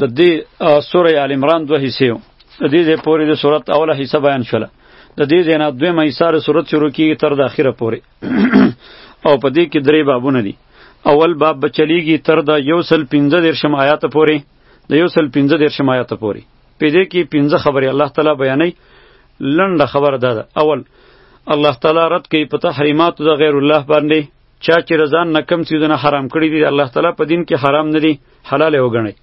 د دې سوره ال عمران دوه حصے د دې ځې پورې د سورت اوله حصہ بیان شوله د دې ځې نه دوه مې سار سورت شروع کیږي تر د اخره پورې او په دې کې درې بابونه دي اول باب بچلیږي تر د یو سل 15 درشم آیات پورې د یو سل 15 درشم آیات پورې په دې کې 15 خبرې الله تعالی بیانې لنډه خبره ده اول الله تعالی رد کوي په تحریمات د غیر الله باندې چا چې رضان نه کم څیزونه حرام کړی دي الله تعالی په دین کې حرام نه دي حلال وګڼي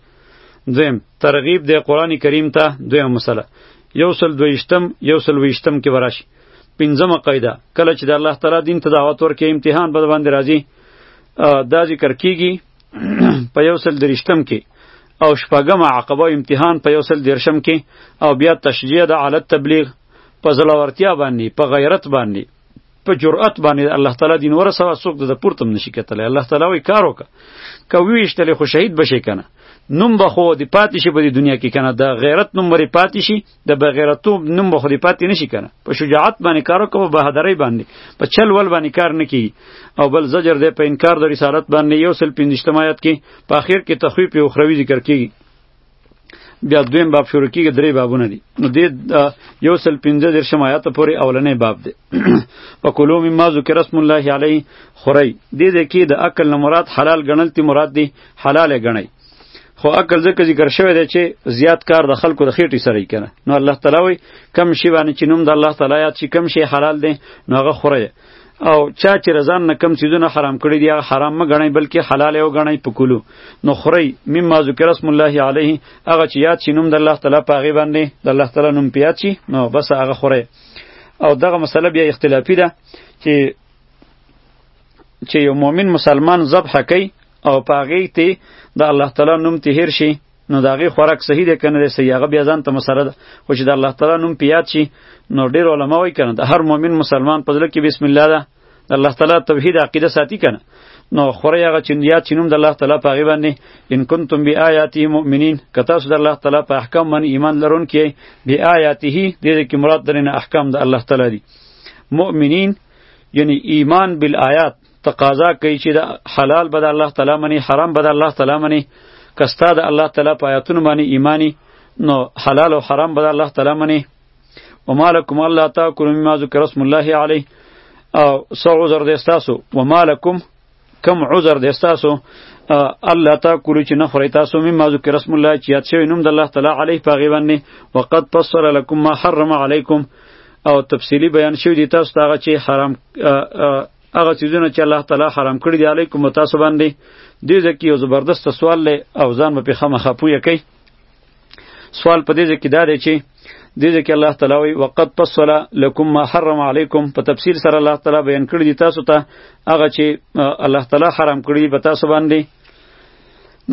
دویم ترغیب د قران کریم ته دویم مسله یو سل دویشتم یو سل ویشتم کې وراشي پنځمه قاعده کله چې د الله تعالی دین ته دعوت ورکې امتحان بد باندې راځي دا ذکر کیږي په یو سل درشتم کې او شپږم عقبه امتحان په یو سل درشم کې او بیا تشجیه د عالت تبلیغ په زلورتیا باندې په غیرت باندې په جرأت باندې الله تعالی دین ورسوه څوک د پورته هم نشي کتلی الله تعالی وایي کار وکړه که وویشتلې خو شهید بشې کنه نوم به خو د پاتې شي په دې دنیا کې کنه د غیرت نوم به پاتې شي د بغیرتوب نوم به خو د پاتې نشي کنه په شجاعت باندې کار وکړه په بهادرۍ باندې په چل ول باندې کار نه کیږي او بل زجر دی په انکار د رسالت باندې یو سل پنځشتم آیات کې په اخر کې تخویف اخروی ذکر کیږي بیا دویم باب شروع کیږي درې بابونه دي نو د یو سل پنځه درشم آیات پورې اولنې باب دی په کلو مما ذکر اسم الله علی خوري دې دې کې د عقل نه مراد حلال ګڼل تی مراد دی حلال ګڼي خو عقل ځکه ذکر شوی دی چې زیات کار د خلکو د خېټې سره کنه نو الله تعالی وي کم شی باندې چې نوم د الله تعالی یاد شي کم شی حلال دی نو هغه خوره او چا چې رضان نه کم سیزونه حرام کړی دی هغه حرام مه غنئ بلکې حلال او غنئ پکولو نو خورئ مما ذکر اسم الله علیه هغه چې یاد شي نوم د الله تعالی په هغې باندې د الله تعالی نوم په یاد شي نو بس هغه خورئ او دغه مسله بیا اختلافي ده چې چې یو مؤمن مسلمان ذبح کوي او په هغې ته د الله تعالی نوم ته هیر شي نو دا غي خوراک صحیح دی کنه دی صحیح هغه بیا ځان ته مسله ده خو چې د الله تعالی نوم پیاد شي نو ډیر علما وایي کنه د هر مؤمن مسلمان په ځل کې بسم الله ده د الله تعالی توحید عقیده ساتي کنه نو خوري هغه چې یاد چې نوم د الله تعالی په غیبه نه ان کنتم بیااتی مؤمنین کته سو د الله تعالی په احکام من ایمان لرون کې بیااته دې کې مراد درنه احکام د الله تعالی دي مؤمنین یعنی ایمان بالآیات تقاضا کوي چې دا حلال به د الله تعالی منی حرام به د الله تعالی منی کستا د الله تعالی په آیاتونو باندې ایمانی نو حلال او حرام به د الله تعالی منی ومالکم الله تاکلوا مما ذکر اسم الله علیه او سو عذر د استاسو ومالکم کم عذر د استاسو الله تاکلوا چې نه خوري تاسو مما ذکر اسم الله چې یاد شوی نوم د الله تعالی علیه په غیبه باندې وقد فصل لكم ما حرم علیکم او تفصیلی بیان شوی دی تاسو ته هغه چې حرام هغه چیزونه چې الله تعالی حرام کړی دی علیکم تاسو باندې دې ځکه یو زبردست سوال لې او ځان په خامه خپوی کوي سوال په دې ځکه دا دی چې دې ځکه الله تعالی وی وقد فصل لكم ما حرم علیکم په تفصیل سره الله تعالی بیان کړی دی تاسو ته هغه چې الله تعالی حرام کړی دی په تاسو باندې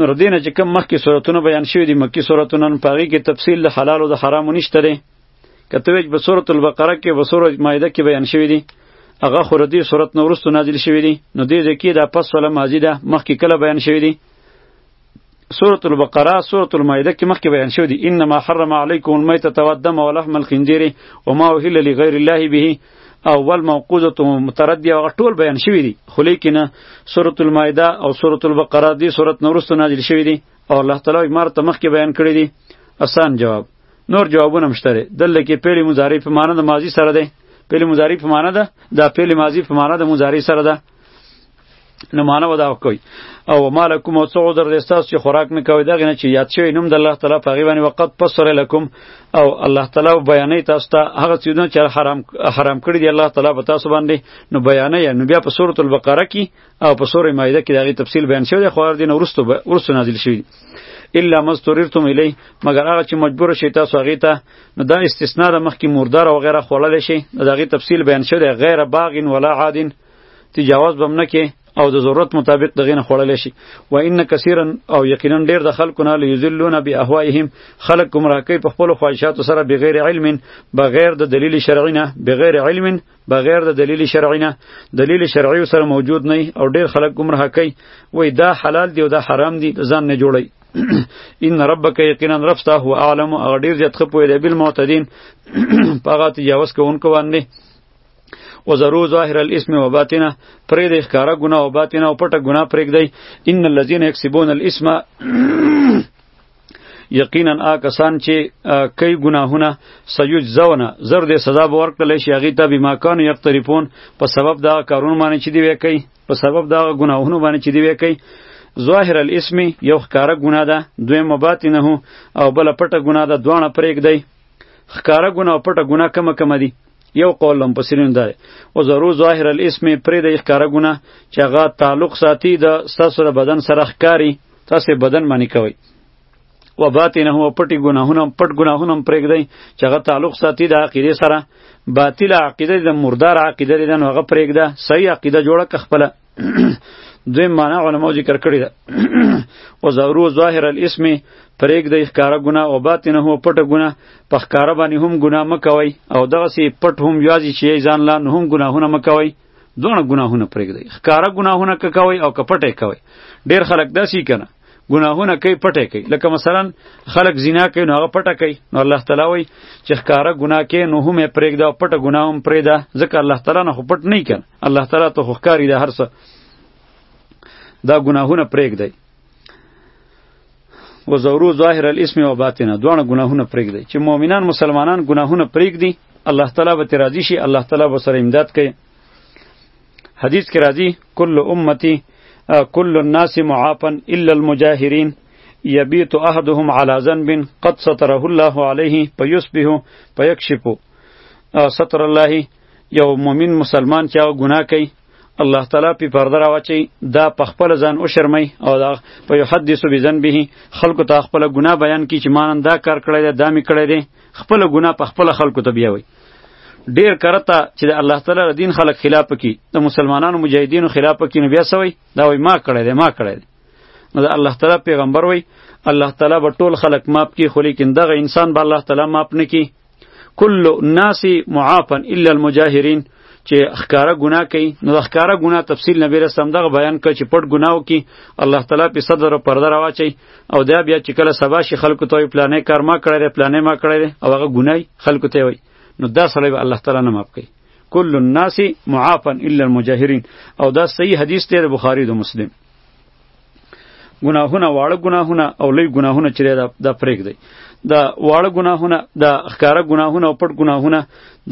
نور دینه چې کم مخکې صورتونه بیان شوی دی مکی صورتونه په هغه کې تفصیل د حلال او د حرامو نشته کته وچ په سورۃ البقره کې په سورۃ مائده کې بیان شوی دی هغه خو ردی سورۃ نو ورستو نازل شوی دی نو دې ځکه دا پس ولا ماضی ده مخکې کله بیان شوی دی سورة البقرة سورة المائدة کې مخکې بیان شوی دی انما حرم علیکم المیتة والدم ولحم الخنزیر وما اهل لغیر الله به او والموقوزة متردیه هغه ټول بیان شوی دی خو لیکنه سورة المائدة او سورة البقرة دی سورة نورستو نازل شوی دی او الله تعالی مار ته مخکې بیان کړی دی آسان جواب نور جوابونه هم شته دلته کې فعل مضارع په معنا د ماضی سره دی فعل مضارع په معنا ده دا فعل ماضی په معنا د مضارع سره ده نو معنا ودا کوي او مالکم او څو در دستاس چې خوراک نه کوي دغه نه چې یاد شوی نوم د الله تعالی په غیبه باندې وقت پسر لکم او الله تعالی بیانې تاسو ته هغه څه چې حرام حرام کړی دی الله تعالی په تاسو باندې نو بیانې نو بیا په سورۃ البقره کې او په سورې مایده کې دغه تفصیل بیان شوی دی خو هر دین ورستو ورستو نازل شوی دی الا مستوررتم الی مگر هغه چې مجبور شي تاسو هغه ته نو دا استثناء د مخکې مردار او غیره خوړل شي دغه تفصیل بیان شوی دی غیر باغین ولا عادین تجاوز بم نه کې او د ضرورت مطابق دغه نه خوړل شي و ان کثیرا او یقینا ډیر د خلکو نه لیذلون باهوائهم خلق گمراه کوي په خپل خواهشاتو سره بغیر علم بغیر د دلیل شرعی نه بغیر علم بغیر د دلیل شرعی نه دلیل شرعی سره موجود نه او ډیر خلک گمراه کوي وای دا حلال دی او دا حرام دی ځان نه جوړي ان ربک یقینا رفتا هو اعلم او ډیر زیات خپوی دی بل معتدین پاغه تجاوز کوونکو باندې و زرو ظاهر الاسم و باطنه پرې د ښکارا ګناه او باطنه او پټه ګناه پرېږدي ان الذين يكسبون الاسم یقینا آ کسان چې کوي ګناهونه سیجزونه زر دې سزا به ورکړل شي هغې ته بما کانو یقترفون په سبب دا کارونه باندې چې دی وی کوي په سبب دا ګناهونه باندې چې دی وی کوي ظاهر الاسم یو ښکاره ګناه ده دویم مباطنه او بل پټه ګناه ده دوانه پرېګ دی ښکاره ګناه او پټه ګناه کمه کمه دي یو قول لم پسرین ده او ضرور ظاهر الاسم پرې د ښکاره ګناه چې هغه تعلق ساتي د ستاسو بدن سره ښکاری تاسو بدن باندې کوي و باطنه او پټي ګناهونه پټ ګناهونه پرېږدي چې هغه تعلق ساتي د عقیده سره باطل عقیده د مردار عقیده لري نو هغه پرېږده صحیح عقیده جوړه که خپله دوی معنا علماو ذکر کړی ده و ظهرو ظاهر الاسم پرېږ د ښکاره ګناه او باطنه او پټه ګناه په ښکاره باندې هم ګناه مه کوئ او دغسې پټ هم یوازې چې یې ځان لا نو هم ګناهونه مه کوئ دونه ګناهونه پرېږدئ ښکاره ګناهونه که کوئ او که پټه کوئ ډېر خلک داسې کنه ګناهونه کوي پټه کوي لکه مثلا خلک زنا کوي نو هغه پټه کوي نو الله تعالی وایي چې ښکاره ګناه کوي نو هم یې پرېږده او پټه ګناه هم پرېږده ځکه الله تعالی نه خو پټ نه کنه الله تعالی ته خو ښکاري ده هر څه دا ګناهونه پرېږدئ و زورو ظاهر الاسم و باطنه دوه ګناهونه پرېږدي چې مؤمنان مسلمانان ګناهونه پرېږدي الله تعالی به تر راضی شي الله تعالی به سره امداد کوي حدیث کې راځي کل امتی کل الناس معافا الا المجاهرین یبیت احدهم علی ذنب قد ستره الله علیه فیصبح فیکشف ستر الله یو مؤمن مسلمان چې هغه ګناه کوي الله تعالی په پرده راوچی دا په خپل ځان او شرمای او دا په یحدث بزن به خلکو ته خپل ګناه بیان کی چې مانن دا کار کړی دا دامی کړی دی خپل ګناه په خپل خلکو ته بیاوی ډیر کرتا چې د الله تعالی د دین خلک خلاف کی د مسلمانانو مجاهدینو خلاف کی نو بیا سوی دا وای ما کړی دی ما کړی دی نو د الله تعالی پیغمبر وای الله تعالی به ټول خلک ماپ کی خو لیکن دغه انسان به الله تعالی ماپ نه کی کل الناس معافا الا المجاهرین چې ښکارا ګناه کوي نو د ښکارا ګناه تفصیل نبی رسول الله دغه بیان کړ چې پټ ګناه وکي الله تعالی په صدر او پرده راواچي او دا بیا چې کله سبا شي خلکو ته پلانې کار ما کړی پلانې ما کړی او هغه ګناه خلکو ته وي نو دا سره به الله تعالی نه معاف کوي کل الناس معافا الا المجاهرین او دا صحیح حدیث دی بخاری او مسلم ګناهونه واړه ګناهونه او لوی ګناهونه چې دا د پرېګ دی دا واړه ګناهونه د ښکارا ګناهونه او پټ ګناهونه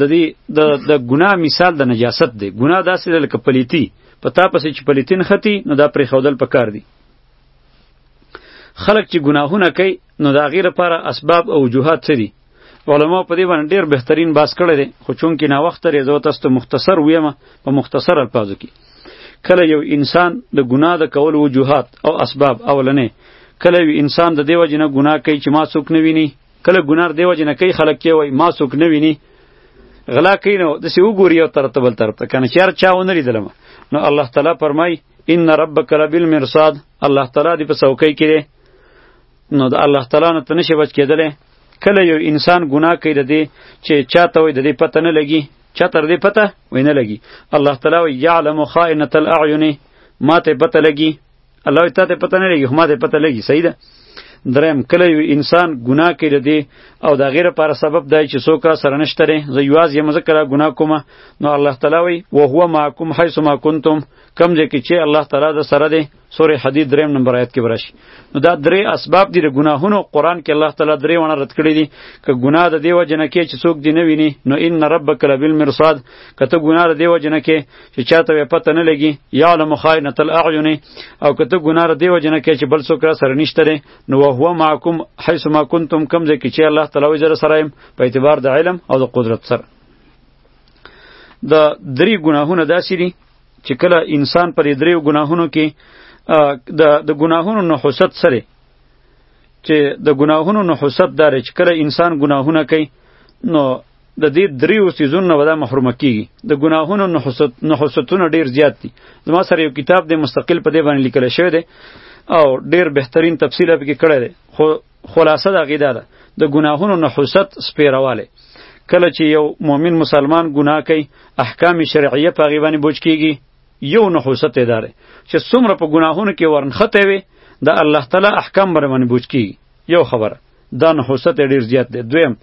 د دې د د ګناه مثال د نجاست دی ګناه داسې لکه پلیتی پتا پسې چې پلیتین ختی نو دا پرې خودل پکار دی خلق چې ګناهونه کوي نو دا غیر لپاره اسباب او وجوهات څه دي علما په دې باندې ډیر بهترین باس کړی دی خو چونکې نا وخت لري زه تاسو ته مختصر ویم په مختصر الفاظو کې کله یو انسان د ګناه د کول وجوهات او اسباب اولنې کله یو انسان د دیو جن ګناه کوي چې ما څوک نه ویني کله ګناه دیو جن کوي خلک کې وای ما څوک نه ویني غلا کوي نو د سی وګوري او تر تبل تر ته کنه چیر چا ونه لیدلم نو الله تعالی فرمای ان ربک لبل مرصاد الله تعالی دی په څوکۍ کې نو د الله تعالی نه تنشه بچ کېدلې کله یو انسان ګناه کوي د دې چې چاته وي د دې پته نه لګي چا تر دې پته وي نه لګي الله تعالی وي یعلم خائنۃ الاعین ما ته پته لګي الله ته ته پته نه لګي خو ما ته پته لګي صحیح ده درم کله یو انسان ګناه کوي د دې او د غیر پر سبب دی چې څوک سره نشته لري زه یواز یم ذکر ګناه کوم نو الله تعالی وي او هو معکم حيث ما کنتم کم ځکه چې الله تعالی د سره دی سوره حدید دریم نمبر آیت کې براشي نو دا درې اسباب دي د ګناهونو قران کې الله تعالی درې ونه رد کړی دي ک ګناه د دیو جن کې چې څوک دی نه ویني نو ان ربک لبل مرصاد کته ګناه د دیو جن کې چې چاته په پته نه لګي یا علم خائنۃ الاعین او کته ګناه د دیو جن کې چې بل څوک را سره نشته لري نو هو معکم حيث ما کنتم کم ځکه چې الله تعالی وجره سره په اعتبار د علم او د قدرت سره د درې ګناهونه داسې دي چې کله انسان پر دریو ګناهونو کې د د ګناهونو نحوست سره چې د ګناهونو نحوست دار چې کله انسان ګناهونه کوي نو د دې دریو سیزونو ودا محروم کیږي د ګناهونو نحوست نحوستونه ډیر زیات دي زما سره یو کتاب د مستقل په دې باندې لیکل شوی دی او ډیر بهترین تفصیل به کې کړی دی خو خلاصه د هغې دا ده د ګناهونو نحوست سپیروالی کله چې یو مؤمن مسلمان ګناه کوي احکام شرعیه په هغې باندې بوج کیږي یو نحوست یې داره چې څومره په ګناهونو کې ورنښتی وي د الله تعالی احکام بر باندې بوج کیږي یو خبره دا نحوست یې ډېر زیات دی دویم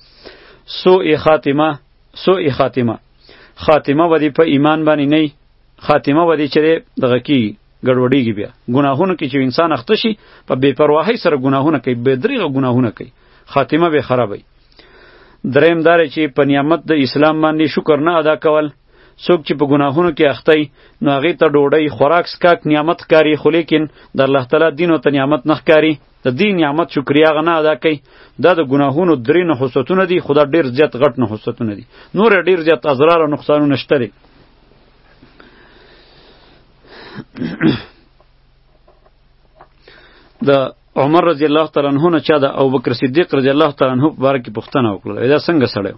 سوء خاتمه سوء خاتمه خاتمه ودی په ایمان باندې نه خاتمه ودی چې دغه کیږي ګډوډیږي بیا ګناهونو کې چې انسان اخته شي په بې پرواهۍ سره ګناهونه کوي بې دریغه ګناهونه کوي خاتمه به خرابوي دریم دار چې په نعمت د اسلام باندې شکر نه ادا کول څوک چې په ګناهونو کې اخته نو هغه ته ډوډۍ خوراک سکاک نعمت کاری خو لیکن د الله تعالی دین او ته نعمت نه کاری د دې نعمت شکریا غنا ادا کوي دا د ګناهونو درې نه حسوتونه دي خدا ډیر زیات غټ نه حسوتونه دي نور ډیر زیات اضرار او نقصانونه شته د عمر رضی الله تعالی عنہ نه چا د ابوبکر صدیق رضی الله تعالی عنہ په باره کې پوښتنه وکړه دا څنګه سړی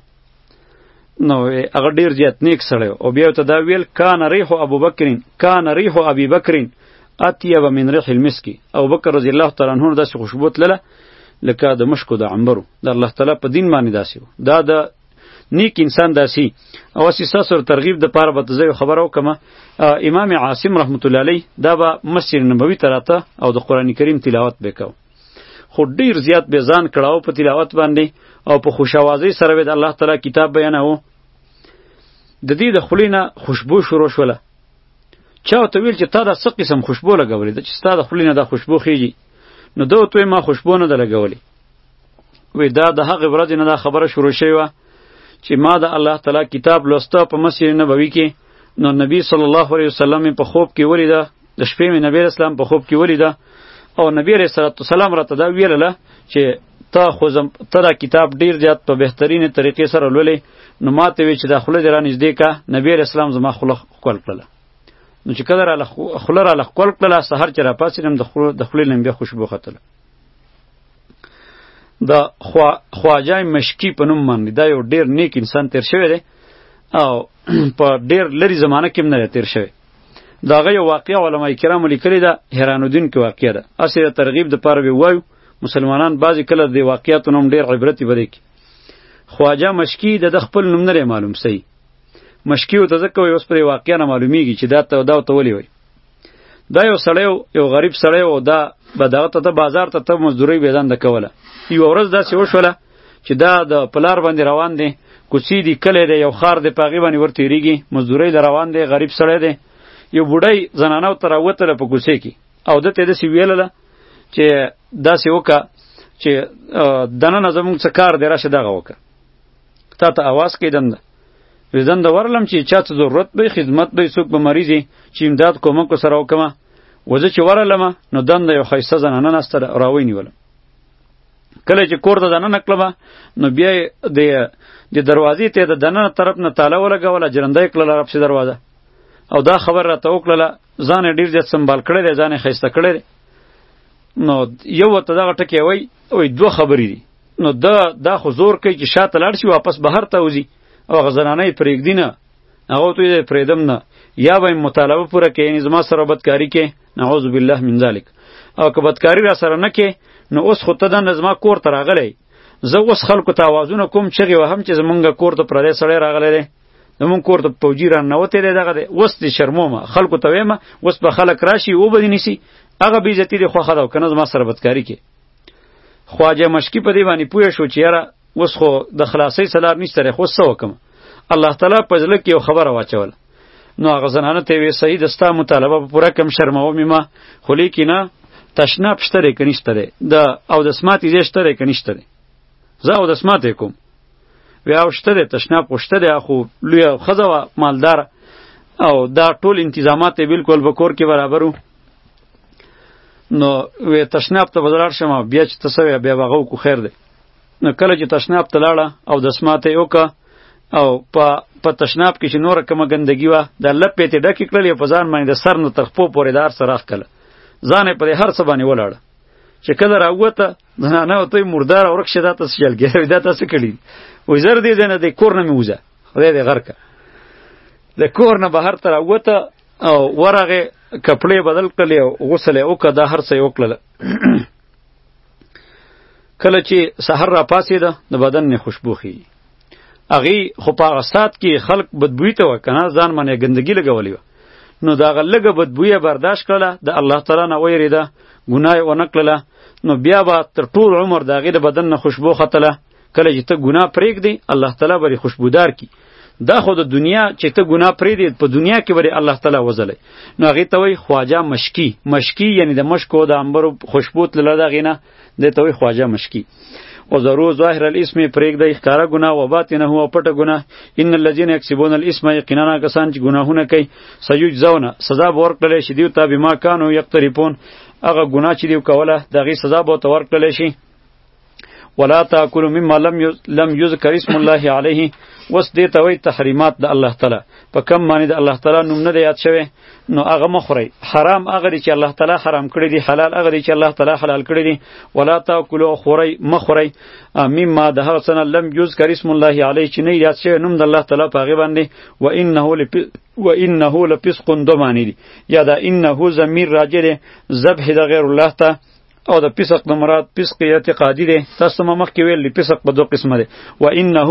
نو هغه ډیر زیات نیک سړی او بیا ته دا ویل کان ریح ابوبکر کان ریح ابي بکر اتیب من ریح المسکی ابوبکر رضی الله تعالی عنہ داسې خوشبو تلله لکه د مشکو د عنبرو د الله تعالی په دین باندې داسې دا د نیک انسان داسی او اسی ساسر ترغیب د پاره به زه خبرو کوم امام عاصم رحمت الله علیه دا به مسجد نبوی تراته او د قران کریم تلاوت وکاو خو ډیر زیات به ځان کړهو په تلاوت باندې او په خوشوازی سره به د الله تعالی کتاب بیاناو د دې د خلینه خوشبو شروع شوله چا ته ویل چې تا دا څه قسم خوشبو لګولې ده چې ستا د خلینه دا خوشبو خېږي نو دوی ته ما خوشبو نه ده لګولې وی دا د هغه ورځ نه دا خبره شروع شوی و چې ما د الله تعالی کتاب لوسته په مسجد نبوي کې نو نبی صلی الله علیه وسلم په خوب کې ولیده د شپې مې نبی اسلام په خوب کې ولیده او نبی علیه الصلاه والسلام راته دا ویله چې تا خو زم ترا کتاب ډیر زیات په بهترینه طریقې سره لولې نو ماته وی چې دا خله درا نږدې کا نبی اسلام زما خله خپل کړله نو چې کله را خله را خپل کړله سحر چې را پاسې نم د خله د خله لمبه خوشبو ختله د خوا خواجه مشکی په نوم باندې دا یو ډیر نیک انسان تیر شوی دی او په ډیر لری زمانه کې نه تیر شوی دا غي واقعي علما کرام لیکلي دا حیران الدین کې واقعیا ده اصل ترغیب د پاره وی وایو مسلمانان بعضی کله د واقعیاتو نوم ډیر عبرت بده کی خواجه مشکی د خپل نوم نه معلوم سی مشکی او تذکر اوس پر واقعیا نه معلومیږي چې دا ته دا ته ولي وای دا یو سړی یو غریب سړی و دا به دغه ته بازار ته ته مزدوري بيدان د کوله یو ورځ داسې وشوله چې دا د پلار باندې روان دی کوڅې دی کلی دی یو خار دی پاغي باندې ورته ریږي مزدوري له روان دی غریب سړی دی یو بډای زنانه تر وته په کوڅې کې او دته د سی ویلله چې داسې وکا چې دنه زموږ څه کار دی راشه دغه وکا تا ته اواز کې دند وې دند ورلم چې چا ته ضرورت به خدمت به څوک به مریض چې امداد کومک سره وکما وځه چې ورلم نو دند یو خیسه زنانه نستر راوي نیولم کله چې کور ته دننه کړم نو بیا د د دروازې ته د دننه طرف نه تاله ولګوله جرنده یې کړله رب سي دروازه او دا خبر راته وکړله ځان یې ډېر زیات سنبال کړی دی ځان یې ښایسته کړی دی نو یو ورته دغه ټکی وایي وایي دوه خبرې دي نو دا دا خو زور کوي چې شاته لاړ شي واپس بهر ته وځي او هغه زنانه یې پرېږدي نه هغه ته یې پرېږدم نه یا به یې مطالبه پوره کوي یعنې زما سره بدکاري کوي نعوذ بالله من ذلک او که بدکاري را سره نه کوي نو اوس خو ته دننه زما کور ته راغلی زه اوس خلکو ته اوازونه کوم چغې وهم چې زمونږ کور ته پردی سړی راغلی دی زمونږ کور ته پوجي راننوتی دی دغه دی اوس دې شرمومه خلکو ته ویمه اوس به خلک راشي وبه دې نیسي هغه بېعزتي دې خوښه ده او که نه زما سره بدکاري کوي خواجه مشکی په دې باندې پوه شو چې یاره اوس خو د خلاصۍ سلام نشته خو څه وکم الله تعالی په ځل کې یو خبره واچول نو هغه زنانه ته وی سید ستا مطالبه په پوره کم شرموم ما خو لیکي نه تشناب شتره که نشته دی د او د سماتې ځای شتره که نشته دی زه او د سماتې کوم وی او شته دی تشناب خو شته دی خو لوی ښځه وه مالدار او دا ټول انتظامات یې بلکل په کور کې برابرو نو وې تشناب ته بدلار شم بیا چې تسوي بیا بغو کو خیر دی نو کله چې تشناب ته لاړه او د سماته یو کا او په په تشناب کې چې نور کومه ګندګي وا د لپې ته ډکې کړلې په ځان باندې د سر نو تر خپو پورې دار سره راخ کله ځان په هر څه باندې ولاړه چې کله راوته نه نه ته مردار اورک شدا ته سجل ګر دا تاسو کړی وې زر دې نه د کور نه میوزه خدای دې غرکه د کور نه بهر تر اوته او ورغه کپړې بدل کړلې او غسل یې وکړه دا هر څه یې وکړله کله چې سحر را پاسېده د بدن نه خوشبو خي هغې خو په هغه ساعت کې خلک بدبوی ته وه که نه ځان باندې ګندګي لګولې وه نو د هغه لږه بدبویه برداشت کړله د الله تعالی نه ویرېده ګناه یې ونه کړله نو بیا به تر ټول عمر د هغې د بدن نه خوشبو ختله کله چې ته ګناه پرېږدې الله تعالی به خوشبودار کی دا خو د دنیا چې ته ګناه پرېږدې په دنیا کې به الله تعالی وځلی نو هغې ته وایي خواجه مشکی مشکی یعنی د مشکو د عنبرو خوشبو تلله د هغې نه دی ته وایي خواجه مشکی او ضرور ظاهر الاسم پرېږدی ښکاره ګناه و باطنه او پټه ګناه ان الذین یکسبون الاسم یقینا کسان چې ګناهونه کوي سیجزونه سزا به ورکړلی شي دیو ته بما کانو یقترفون هغه ګناه چې دیو کوله د هغې سزا به ورته ورکړلی شي ولا تاکلوا مما لم لم یذکر اسم الله علیه وس دې ته وای تحریمات د الله تعالی په کم معنی د الله تعالی نوم نه یاد شوی نو هغه مخوري حرام هغه چې الله تعالی حرام کړی دی حلال هغه چې الله تعالی حلال کړی دی ولا تاکلوا خوري مخوري مما د هغه سنه لم یذکر اسم الله علیه چې نه یاد شوی نوم د الله تعالی په هغه باندې و انه و انه لفسق دو معنی دی یا دا انه ضمیر راجره ذبح د غیر الله ته او د فسق نه مراد فسق اعتقادي دی تاسو ما مخکې ویل فسق په دوه قسمه دی و انه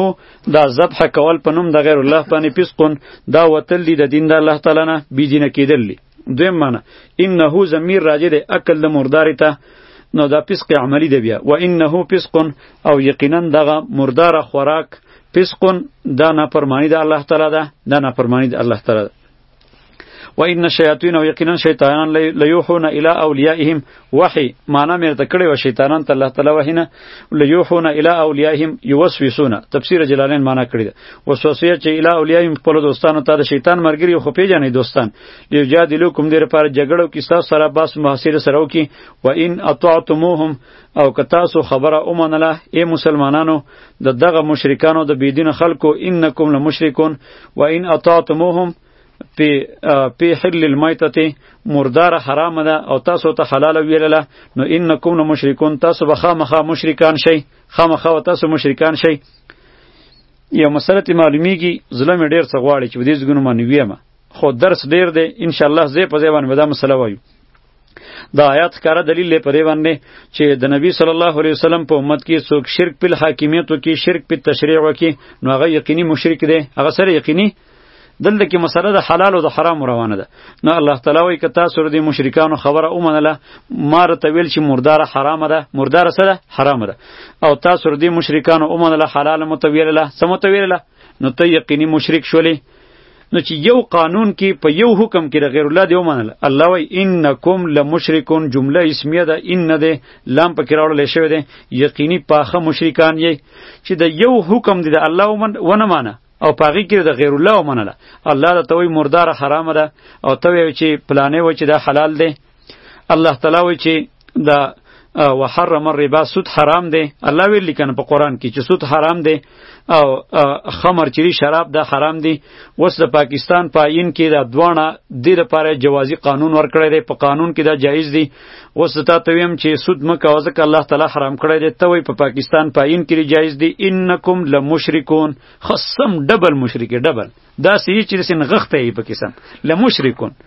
دا ذبح کول په نوم د غیر الله باندې فسقون دا وتل دی د دین د الله تعالی نه بی دینه کېدل دی دویم معنی انه ضمیر راجع دی عقل د مردار ته نو دا فسق عملی دی بیا و انه فسقون او یقینا دغه مردار خوراک فسقون دا نافرمانی د الله تعالی ده دا نافرمانی د الله تعالی ده و ان شیاطین او یقینا شیطانان لیوحون الی اولیائهم وحی معنا مې ته کړې و شیطانان ته الله تعالی وحینه لیوحون الی اولیائهم یوسوسون تفسیر جلالین معنا کړی ده وسوسه چې الی اولیائهم خپل دوستانو ته د شیطان مرګری خو پیژنې دوستان یو جادلو کوم دیر پر جګړو کې تاسو سره باس محاصره سره وکي و ان اطعتموهم او که تاسو خبره اومنله ای مسلمانانو د دغه مشرکانو د بيدین خلکو انکم لمشرکون و ان اطاعتموهم پی پی حل المیتت مردار حرام ده او تاسو ته حلال ویلله نو انکم لمشرکون تاسو به خامخا مشرکان شئ خامخا و تاسو مشرکان شئ یو مسله معلومیږي ظلم ډیر څه غواړي چې ودې زګونو مانویه ما خو درس ډیر دی ان شاء الله زه په ځای باندې دا مسله وایو دا آیات ښکاره دلیل دی پرې باندې چې د نبی صلی الله علیه وسلم په امت کې څوک شرک په حاکمیت او کې شرک په تشریع او کې نو هغه یقیني مشرک دی هغه سره یقیني دلته کې مسله د حلال او د حرام روانه ده نو الله تعالی وایي که تاسو د مشرکانو خبره ومنله ما رته ویل چې مرداره حرامه ده مرداره څه ده حرامه ده او تاسو د مشرکانو ومنله حلاله متویلله څه متویلله نو ته یقیني مشرک شولې نو چې یو قانون کې په یو حکم کې د غیر الله دی ومنل الله وای انکم لمشرکون جمله اسمیه ده ان نه ده لام پکې راوړل شوی دی یقیني پاخه مشرکان یې چې د یو حکم دی د الله ومن ونه مانه او پاغي کې د غیر الله ومنله الله د توي مردار حرام ده او ته وی چې پلانې و چې دا حلال دی الله تعالی وی چې دا وحرم الربا سود حرام دی الله ویل لیکنه په قران کې چې سود حرام دی او خمر چری شراب دا حرام دی وس د پاکستان په عین کې دا دوانه د لپاره جوازي قانون ورکړی دی په قانون کې دا جایز دی وس ته ته ویم چې سود مکه وځک الله تعالی حرام کړی دی ته وی په پا پاکستان په عین کې جایز دی انکم لمشرکون خصم ډبل مشرک ډبل دا سې چې سن غخته یې په قسم لمشرکون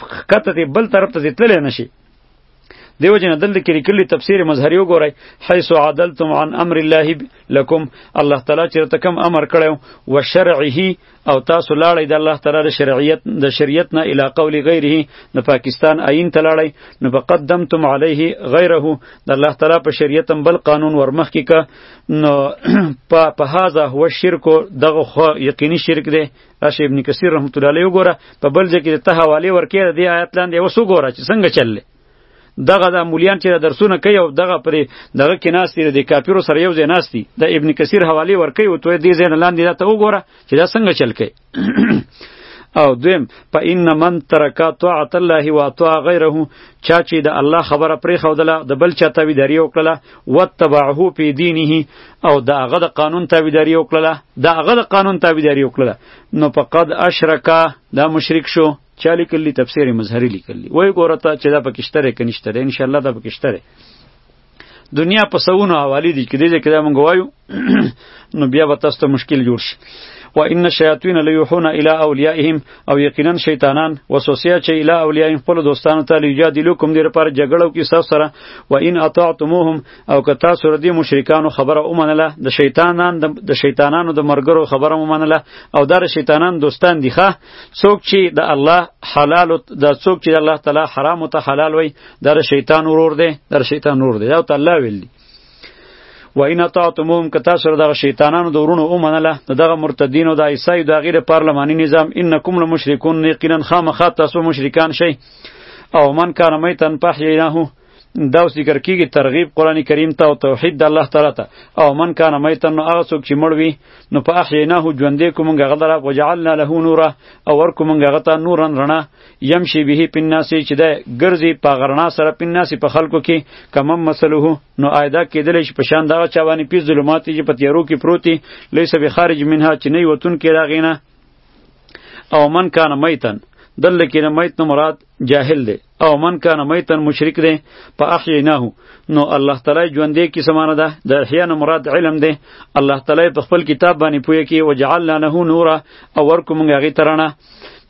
خکته دی بل طرف ته تللی نشي دیو جن دل کې لیکلي تفسیر مظهری وګورئ حيث عدلتم عن امر الله لكم الله تعالی چې ته کوم امر کړو و شرعه او تاسو لاړی د الله تعالی د شرعیت د شریعت نه الی قول غیره نو پاکستان عین ته لاړی نو فقدمتم علیه غیره د الله تعالی په شریعت بل قانون ورمخ کی که نو په هاذا هو شرک دغه خو یقیني شرک دی راشه ابن کثیر رحمت الله علیه وګوره په بل ځای کې ته حواله ورکې د دې آیت لاندې اوس وګوره چې څنګه چللې دغه د مولیان چې درسونه کوي او دغه پرې دغه کې ناس دي د کاپیرو سره یو ځای ناس دي د ابن کثیر حواله ورکې او ته دې ځای نه لاندې دا ته وګوره چې دا څنګه چل کوي او دویم په ان من ترکا طاعت الله و طاع غیره چا چې د الله خبره پرې خودله د بل چا تابعداري وکړله وتبعه فی دینه او دا هغه د قانون تابعداري وکړه دا هغه د قانون تابعداري وکړه نو فقد اشرکا دا مشرک شو چا لیکلی تفسیر مظهری لیکلی وای ګوره ته چې دا پکشتره کنيشتره ان شاء الله دا پکشتره دنیا په سونو حوالی دي کې دې کې دا مونږ وایو نو بیا به تاسو ته مشکل جوړ شي و ان الشیاطین لیوحون الی اولیائهم او یقینا شیطانان وسوسه چي الی اولیائهم خپل دوستانو ته لیجادلوکم دیر پر جګړه کی تاسو سره و ان اطعتموهم او که تاسو ردی مشرکانو خبره اومنله د شیطانان د شیطانانو د مرګرو خبره اومنله او در شیطانان دوستان دی ښه څوک چی د الله حلال د څوک چی د الله تعالی حرام ته حلال وای در شیطان ورور دی در شیطان ورور دی دا تعالی ویل دی و ان اطاعتموهم که تاسو دغه شیطانانو د ورونو ومنله نو دغه مرتدینو د عیسی د غیر پارلماني نظام انکم لمشرکون یقینا خامخا تاسو مشرکان شئ او من کان میتن پحییناه دا اوس ذکر کیږي ترغیب قران کریم ته او توحید د الله تعالی ته او من کان میتن نو هغه څوک چې مړ وي نو په احیناه ژوندې کومږه غلره وجعلنا له نورا او ور کومږه غته نورن رڼا یمشي به په الناس چې د ګرځي په غرنا سره په الناس په خلکو کې کم مسلوه نو آیدا کېدل شي په شان دغه چا باندې پیس ظلمات چې په تیارو کې پروتي لیسه به خارج منها چې نه وتون کې راغینه او من کان میتن دل کې نه میت نو مراد جاهل دی او من کان میتن مشرک دی په احیناه نو الله تعالی ژوندې کی سمانه ده د احیا نه مراد علم دی الله تعالی په خپل کتاب باندې پوهه کې وجعلنا له نورا او ورکو مونږ غی ترانه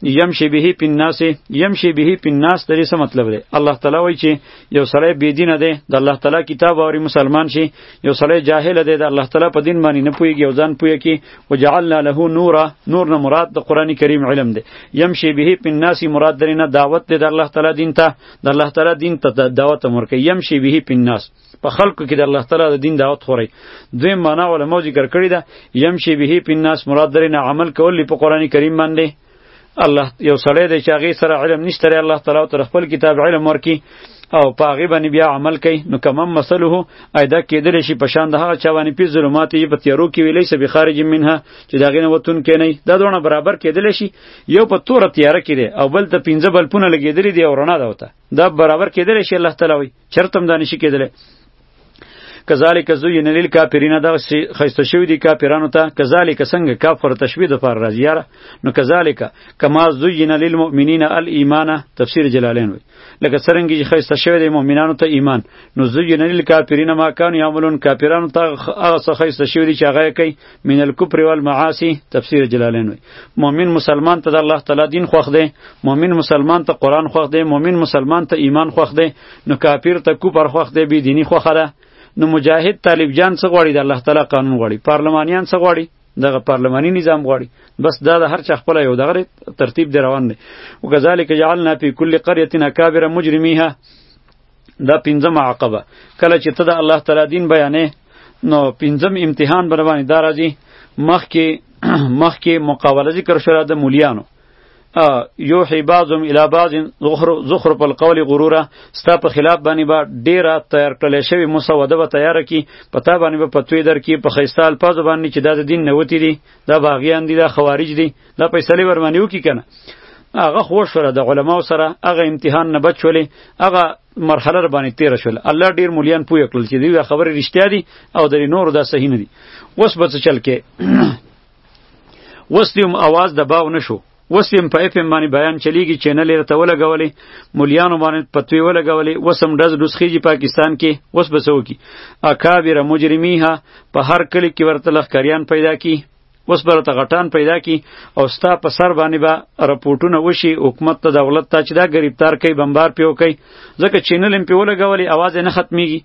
یمشي به په الناس یمشي به په الناس د دې څه مطلب دی الله تعالی وایي چې یو سړی بی دین دی د الله تعالی کتاب اوري مسلمان شي یو سړی جاهل دی د الله تعالی په دین باندې نه پوهیږي او ځان پوهه کی وجعلنا له نورا نور نه مراد د قران کریم علم دی یمشي به په الناس مراد درې نه دعوت دی د الله تعالی دین ته د الله تعالی دین ته دعوت امر کوي یمشي به په الناس په خلکو کې د الله تعالی د دین دعوت خوري دوی معنا علماء ذکر کړی دا یمشي به په الناس مراد درې نه عمل کول په قران کریم باندې الله یو سړی دی چې هغه سره علم نشته الله تعالی تر خپل کتاب علم ورکی او پاغي باندې بیا عمل کوي نو کمم مسله ایدا کېدل شي په شان د هغه چا باندې په ظلمات یې په تیارو کې ویلې سبي خارج منها چې دا غینه وتون کې نه دا دونه برابر کېدل شي یو په تور تیار کې دی او بل ته پنځه بلپونه لګېدلې دی او رڼا ده وته دا برابر کېدل شي الله تعالی وي چرته هم دا نشي کېدلی کذالک زوی نلیل کافرین دا خیسته شوی دی کافرانو ته کذالک څنګه کافر تشبیه د فار راځي یاره نو کذالک کما زوی نلیل مؤمنین الایمان تفسیر جلالین وی لکه څنګه چې خیسته شوی دی مؤمنانو ته ایمان نو زوی نلیل کافرین ما کان یعملون کافرانو ته هغه څه خیسته شوی دی چې هغه کوي من الکفر والمعاصی تفسیر جلالین وی مؤمن مسلمان ته د الله تعالی دین خوښ دی مؤمن مسلمان ته قران خوښ دی مؤمن مسلمان ته ایمان خوښ دی نو کافر ته کفر خوښ دی بی دینی خوښه ده نو مجاهد طالب جان څه غواړي د الله تعالی قانون غواړي پارلمانیان څه غواړي دغه پارلماني نظام غواړي بس دا د هر چا خپل یو دغه ترتیب دی روان دی وکذالک جعلنا فی کل قريه اکابر مجرمیها دا پنځمه عقبه کله چې ته د الله تعالی دین بیانې نو پنځم امتحان بر باندې دا راځي مخکې مخکې مقابله ذکر شوه د مولیانو یوحی بعضهم الی بعض زخرف القول غرورا ستا په خلاف باندې با ډیره تیار کړل شوی مسوده به تیار کی پتا باندې په پتوی در کی په خیسال پاز باندې چې دا د دین نه وتی دي دا باغیان دي دا خوارج دي دا فیصله ورمنیو کی کنه هغه خو شوره د علماو سره هغه امتحان نه بچولې هغه مرحله ر باندې تیر شول الله ډیر مولیان پوی کړل چې دی خبره رښتیا دي او د نور دا صحیح نه دي وس بچ چل کې وس دیم आवाज دباو نشو وس دیم په اف ام باندې بیان چلیږي چینل یې ته ولګولې مولیانو باندې پتوی ولګولې وسم دز دوسخیږي پاکستان کې وس بسو کی اکابر مجرمیها په هر کلی کې ورته لخ کریان پیدا کی اوس به راته غټان پیدا کی او ستا په سر باندې به با رپورټونه وشي حکومت ته دولت ته چې دا ګریبتار کوي بمبار پیو کوي ځکه چینل هم پیو لګولې اواز نه ختمیږي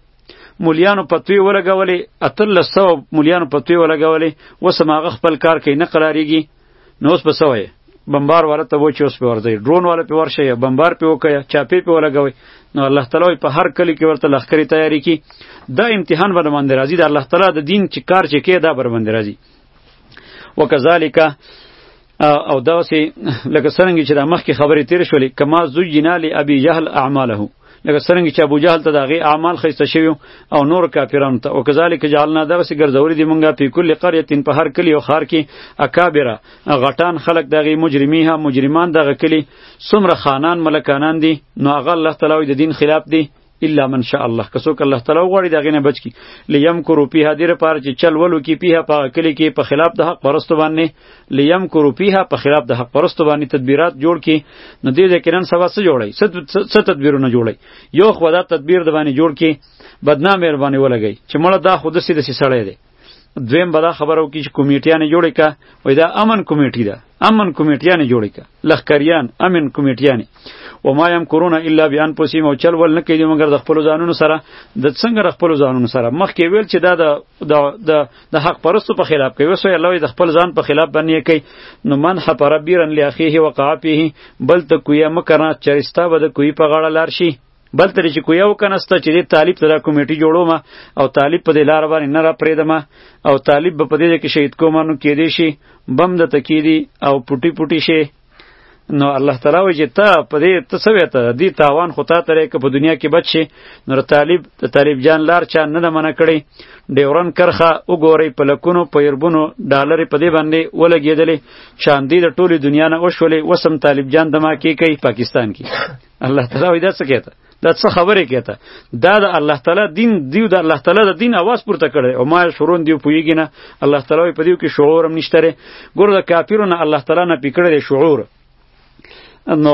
مولیانو پتوی ولګولې اتلس سوه مولیانو پتوی ولګولې اوس هم هغه خپل کار کوي نه قراریږي نو اوس به څه وایې بمبار والا ته وچ اوس په ورځي ډرون والا په ورشه یا بمبار په وکیا چاپی په ولګوي نو الله تعالی په هر کلی کې ورته لخرې تیاری کی دا امتحان باندې باندې راځي د الله تعالی د دین چې کار چې کې دا بر باندې راځي وکذالک او دا سه لکه څنګه چې د مخکې خبرې تیر شولې کما زوجنا لی ابي جهل اعماله لکه څرنګه چې ابو جهل ته د هغې اعمال ښایسته شوي او نور کافرانو ته او کذالک جعلنا دغسې ګرځولي دي مونږ په کل قریتین په هر کلي او ښار کې اکابره غټان خلک د هغې مجرمیها مجرمان دغه کلي څومره خانان ملکانان دي نو هغه الله تعالی د دین خلاف دي الا من شاء الله که څوک الله تعالی غواړي دا غینه بچ کی لیم کو روپی هدیر پار چې چل ولو کی پیه پا کلی کی په خلاف د حق پرستو باندې لیم کرو پیها په خلاف د حق پرستو باندې تدبیرات جوړ کی نو دې ځکه نن سبا څه جوړی څه تدبیرونه جوړی یو خو دا تدبیر د باندې جوړ کی بدنام مې باندې ولګی چې مړه دا خود سي د سي سړی دی دویم بلا خبرو کې چې کمیټیانې جوړې کا وای دا امن کمیټی ده امن کمیټیانې جوړې کا لخکریان امن کمیټیانې و ما یم کورونا الا بیان پوسیم او چل ول نه کیدی مګر د خپل ځانونو سره د څنګه خپل ځانونو سره مخکې ویل چې دا د د د حق پرستو په خلاف کوي وسو الله د خپل ځان په خلاف باندې کوي نو من حفر بیرن لاخیه وقع فيه بل ته کویا مکرنا چرستا بده کوی په غاړه لار شي بل تر چې کویا وکنست چې د طالب ته د کمیټي جوړوم او طالب په دې لار باندې نه را پریدم او طالب په دې کې شهید کوم نو کې دی شي بم د تکیری او پټي پټي شي نو الله تعالی وایي چې ته په دې ته څه ویته دې تاوان خو تا ترې که په دنیا کې بچ شي نو طالب د طالب جان لار چا نه ده منع کړې ډیورن کرخه وګورئ په لکونو په یربونو ډالرې په دې باندې ولګېدلې چاندې د ټولې دنیا نه وشولې اوس هم طالب جان دما کې کوي پاکستان کې الله تعالی وای دا څه کېته دا څه خبره کېته دا د الله تعالی دین دیو د الله تعالی د دین आवाज پورته کړي او ما شورون دیو پویږي نه الله تعالی په دیو کې شعور هم نشته ګور د کافرونو الله تعالی نه پکړه شعور نو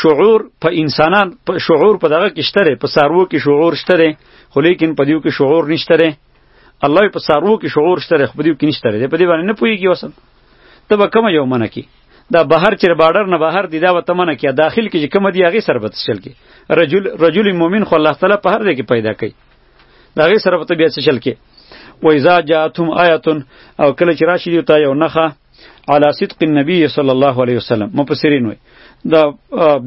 شعور په انسانان په شعور په دغه کې شته په سارو کې شعور شته خو لیکن په دیو کې شعور نشته الله په سارو کې شعور شته خو په دیو کې نشته په دې باندې نه پویږي وسم ته به کوم یو منکی دا بهر چې بارډر نه بهر دی دا وته منه کیا داخل کې کوم دی هغه سربت شل کې رجل رجل مؤمن خو الله تعالی په هر ځای کې پیدا کوي دا هغه سربت بیا شل کې و اذا جاءتهم آیه او کله چې راشي دی ته یو نخه علی صدق النبی صلی الله علیه وسلم مفسرین وي دا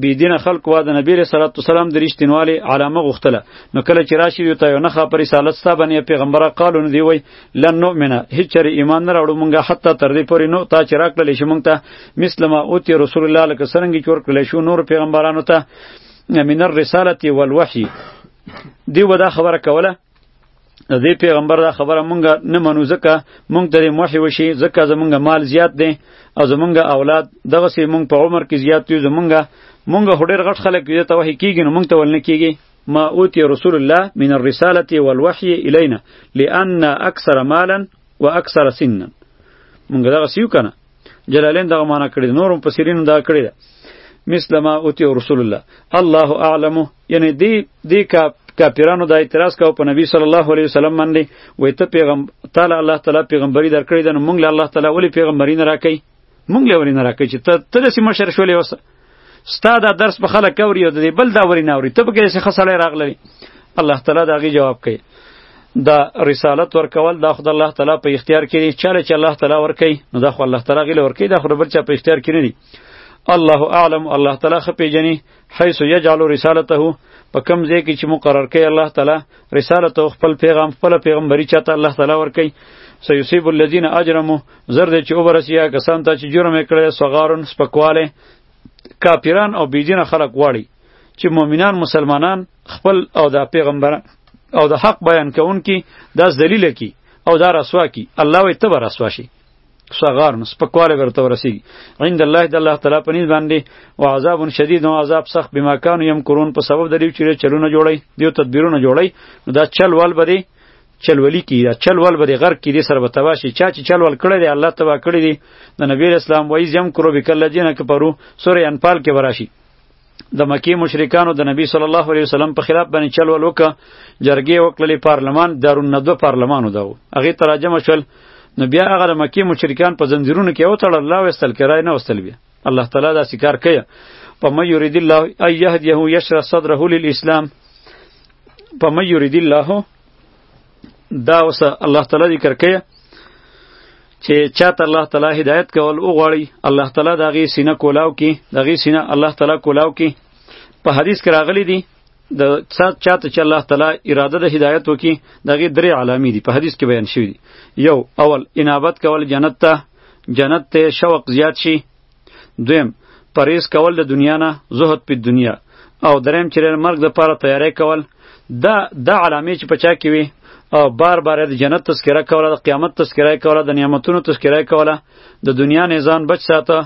بی دین خلق وا د نبی رسول الله سلام د رښتینوالي علامه غختله نو کله چې راشي دی ته یو نخه پر رسالت ستا باندې پیغمبره قالو دی وای لن نؤمن هیڅ چره ایمان نه راوړو مونږه حتی تر دې پورې نو تا چې راکړل شي مونږ ته مثل ما اوتی رسول الله لکه سرنګي چور کړل شو نور پیغمبرانو ته من الرساله والوحي دی ودا خبره کوله د دې پیغمبر دا خبره مونږه نه منو ځکه مونږ ته موحي وشي ځکه زمونږه مال زیات دی او زمونږه اولاد دغه سي مونږ په عمر کې زیات یو زمونږه مونږه هډیر غټ خلک دې ته وحي کیږي نو مونږ ته ولنه کیږي ما اوتی رسول الله من الرسالة والوحي الینا لأن اکثر مالا و اکثر سنا مونږ دغه سیو کنه جلالین دغه معنا کړی نورم په سیرینو دا کړی ده مثل ما اوتی رسول الله الله اعلم یعنی دی دی کا کاپیرانو دا اعتراض کاو په نبی صلی الله علیه وسلم باندې وای ته پیغام تعالی الله تعالی پیغمبري درکړی دنه مونږ له الله تعالی ولی پیغمبري نه راکې مونږ له ورینه راکې چې ته تر سي مشر شولې اوس ستا دا درس په خلک اوري او د بل دا ورینه اوري ته به کې څه خسړې راغلې الله تعالی دا غي جواب کوي دا رسالت ورکول دا خود الله تعالی په اختیار کې دی چاله چې الله تعالی ورکي نو دا خو الله تعالی غي ورکي دا خو بل چا په اختیار کې نه دی الله اعلم الله تعالی خپې جنې حيث يجعل رسالته په کم ځای کې چې مقرر کوي الله تعالی رسالت او خپل پیغام خپل پیغمبري چاته الله تعالی ورکي سيصيب الذين اجرموا زر دې چې وبرسیا کسان ته چې جرم کړي صغارن سپکواله کافران او بيدینه خلق واړي چې مؤمنان مسلمانان خپل او دا پیغمبر او د حق بیان کوونکي دا ذلیل کی او دا رسوا کی الله وي ته رسوا شي صغار نو سپکواله ورته ورسی عند الله د الله تعالی په نس باندې او عذاب شدید او عذاب سخت بما کانوا یمکرون په سبب د دې چې چلونه جوړی دیو تدبیرونه جوړی نو دا چل ول بری چل ولی کی دا چل ول بری غر کی دې سره به تباشی چا چې چل ول کړی دی الله تبا کړی دی د نبی اسلام وایي یم کرو بکل جن کفرو سورې انفال کې وراشي د مکی مشرکانو د نبی صلی الله علیه وسلم په خلاف باندې چل ول وکړه جرګې وکړلې پارلمان دارون ندوه پارلمانو داو هغه تراجم شول نو بیا هغه د مکی مشرکان په زنجیرونو کې وتړل الله وستل کرای نه وستل بیا الله تعالی دا سکار کوي په مې یرید الله ای یهدیه یشرح صدره للاسلام په مې یرید الله دا اوس الله تعالی ذکر کوي چې چاته الله تعالی هدایت کول او غواړي الله تعالی دا غي سینه کولاو کې دا غي سینه الله تعالی کولاو کې په حدیث کې راغلي دي د چاته چې الله تعالی اراده د هدایت وکي دا غي درې علامې دي په حدیث کې بیان شوی دي یو اول انابت کول جنت ته جنت ته شوق زیات شي دویم پرهیز کول د دنیا نه زهد په دنیا او دریم چې مرګ د پاره تیاری کول دا د علامې چې پچا کې وي او بار بار د جنت تذکره کوله د قیامت تذکره کوله د نعمتونو تذکره کوله د دنیا نه ځان بچ ساته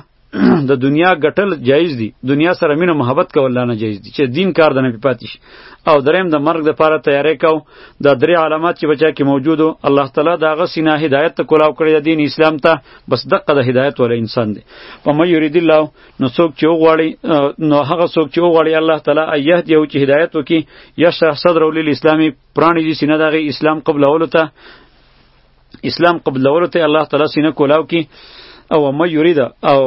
د دنیا ګټل جایز دي دنیا سره مینه محبت کول نه جایز دي چې دین کار دنه پاتې شي او دریم د مرګ د پاره تیاری کو د درې علامات چې بچا کې موجودو الله تعالی دا غ سینا هدایت ته کولاو کړی د دین اسلام ته بس دقه د هدایت ول انسان دی په مې یرید الله نو څوک چې وغواړي نو هغه څوک چې وغواړي الله تعالی ایه دی او چې هدایت وکي یشرح صدر ول اسلامي پرانی دي سینه دغه اسلام قبل اولته اسلام قبل اولته الله تعالی سینه کولاو کی او ما یرید او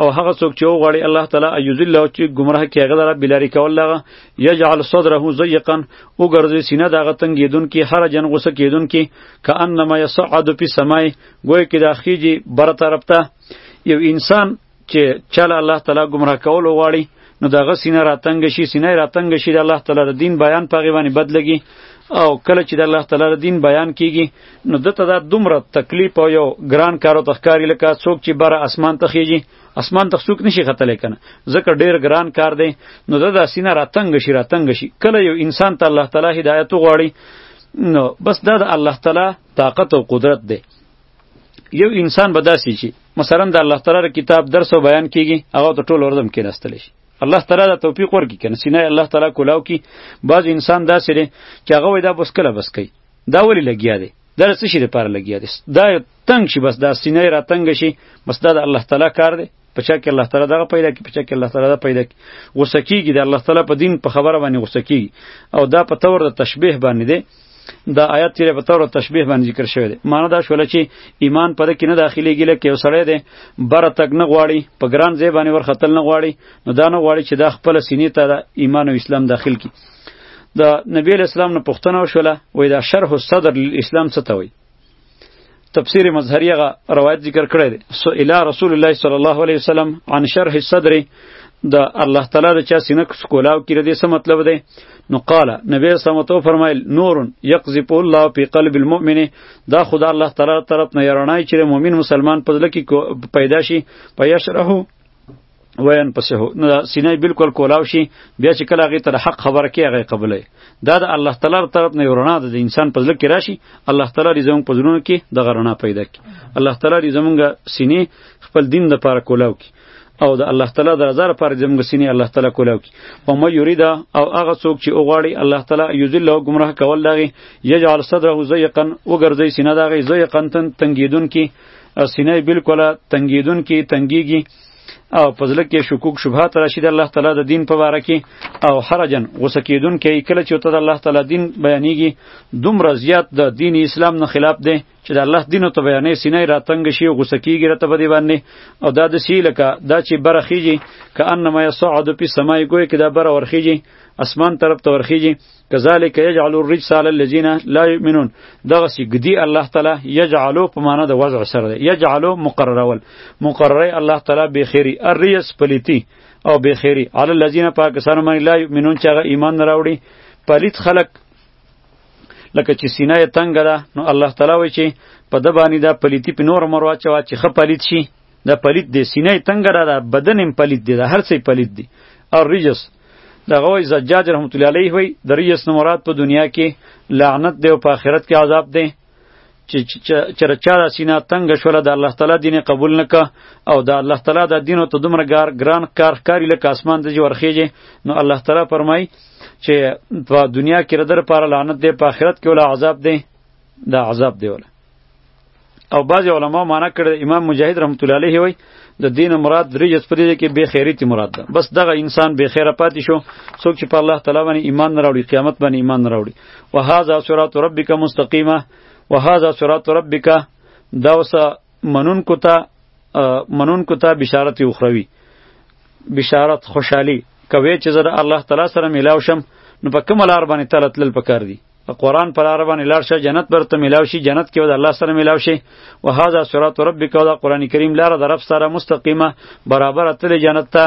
او هغه څوک چې وغواړي الله تعالی ایذل او چې گمراه کې هغه دره بلاری کول لغه یجعل صدره ضیقا او ګرځي سینه دغه تنګیدون کې هر جن غوسه کیدون کې کانما یصعد فی السماء گویا کې دا خیجی بر طرف ته یو انسان چې چل الله تعالی گمراه کول غواړي نو دغه سینه راتنګ شي سینه راتنګ شي د الله تعالی د دین بیان په غیبانی بدلږي او کله چې د الله تعالی د دین بیان کیږي نو دته دا دومره تکلیف او یو ګران کارو تخکاری لکه څوک چې بر اسمان ته خیږي اسمان ته څوک نشي ختلې کنه ځکه ډیر ګران کار دی نو دا د سینه راتنګ شي راتنګ شي کله یو انسان ته الله تعالی هدایت غواړي نو بس دا د الله تعالی طاقت او قدرت دی یو انسان به داسې شي مثلا د الله تعالی کتاب درس او بیان کیږي هغه ته ټول اردم کې نستل شي الله تعالی دا توفیق ورکړي کنه سینه الله تعالی کولاو کی بعض انسان داسې دی چې هغه وای دا بس کله بس کوي دا ولی لګیا دی دا څه شي لپاره لګیا دی دا تنگ شي بس دا سینه را تنگ شي بس دا د الله تعالی کار دی په چا کې الله تعالی دغه پیدا کی په چا کې الله تعالی دا پیدا کی غوسه کیږي د الله تعالی په دین په خبره باندې غوسه کیږي او دا په تور د تشبیه باندې دی دا آیات تیرې په تور تشبیه باندې ذکر شوی دی معنی دا شوله چې ایمان پر کې نه داخليږي لکه یو سړی دی بر تک نه غواړي په ګران ځای باندې ورختل نه غواړي نو دا نه غواړي چې دا خپل سینې ته ایمان او اسلام داخل کی د نبی اسلام نه پښتنه وشوله وای دا شرح صدر للاسلام څه ته وای تفسیر مظهری غا روایت ذکر کړی دی سو الی رسول الله صلی الله علیه وسلم عن شرح صدر د الله تعالی د چا سینه کولاو کړی دی څه مطلب دی نو قال نبی سمتو فرمایل نور یقذف الله فی قلب المؤمن دا خدا الله تعالی طرف نه یرنای چې مؤمن مسلمان په ځل کې پیدا شي پیشرحو وین پسې هو نو سینه بالکل کولاو شي بیا چې کله هغه تر حق خبره کې هغه قبلې دا د الله تعالی تر طرف نه ورنا د انسان په ځل کې راشي الله تعالی دې زموږ په زړونو کې د غرنا پیدا کړي الله تعالی دې زموږ سینې خپل دین د پاره کولاو کړي او د الله تعالی د رضا لپاره زموږ سینې الله تعالی کولاو کړي او مې یریدا او هغه څوک چې اوغواړي الله تعالی یذل او گمراه کول دغه یجعل صدره ضیقا وګرځي سینه دغه ضیقا تنګیدون کې سینه بالکل تنګیدون کې تنګیږي او په زړه کې شکوک شبهات راشي د الله تعالی د دین په باره کې او حرجن غوسه کیدونکی کله چې ورته د الله تعالی دین بیانیږي دومره زیات د دین اسلام نه خلاف دی چې د الله دین ته بیانې سینې راتنګ شي او غوسه کیږي راته په دی باندې او دا د سی لکه دا چې برخیږي که انما یصعد فی السماء ګویا کې دا بر ورخیږي اسمان طرف ته ورخیږي کذالک یجعل الرجس علی الذین لا یؤمنون دغه سی گدی الله تعالی یجعلو په معنا د وضع سره دی یجعلو مقررول مقرره الله تعالی به خیری الرجس پلیتی او به خیری علی الذین پاکستان باندې لا یؤمنون چې هغه ایمان نه راوړي پلیت خلق لکه چې سینه یې تنګه ده نو الله تعالی وایي چې په د باندې دا پلیتی په نور مر واچوه چې ښه پلیت شي دا پلیت دی سینه یې تنګه ده بدن یې پلیت دی دا هر څه پلیت دی الرجس دغه وای زجاج رحمت الله علیه وای د ریس نه مراد په دنیا کې لعنت دی او په آخرت کې عذاب دی چې چر چا د سینا تنگ شول د الله تعالی دین قبول نک او د الله تعالی د دین ته دومره ګار ګران کار کاری لکه اسمان د جوړ خېږي نو الله تعالی فرمای چې په دنیا کې ردر پر لعنت دی په آخرت کې ول عذاب دی دا عذاب دی ول او بعض علما معنا کړی امام مجاهد رحمت الله علیه وای د دین مراد درې جز پرې کې به خیریت مراد ده بس دغه انسان به خیره پاتې شو څوک چې په الله تعالی باندې ایمان نه راوړي قیامت باندې ایمان نه راوړي وهذا صراط ربک مستقیمه وهذا صراط ربک دا وسه منون کوتا منون کوتا بشارت اخروی بشارت خوشحالی کوي چې زه الله تعالی سره ملاو شم نو په کومه لار باندې تلتل پکار دي په قران پر لار باندې لاړ شه جنت برته ملاو شي جنت کې ود الله سره ملاو شي وهذا صراط ربک او دا قران کریم لار د رب سره مستقیمه برابر تل جنت ته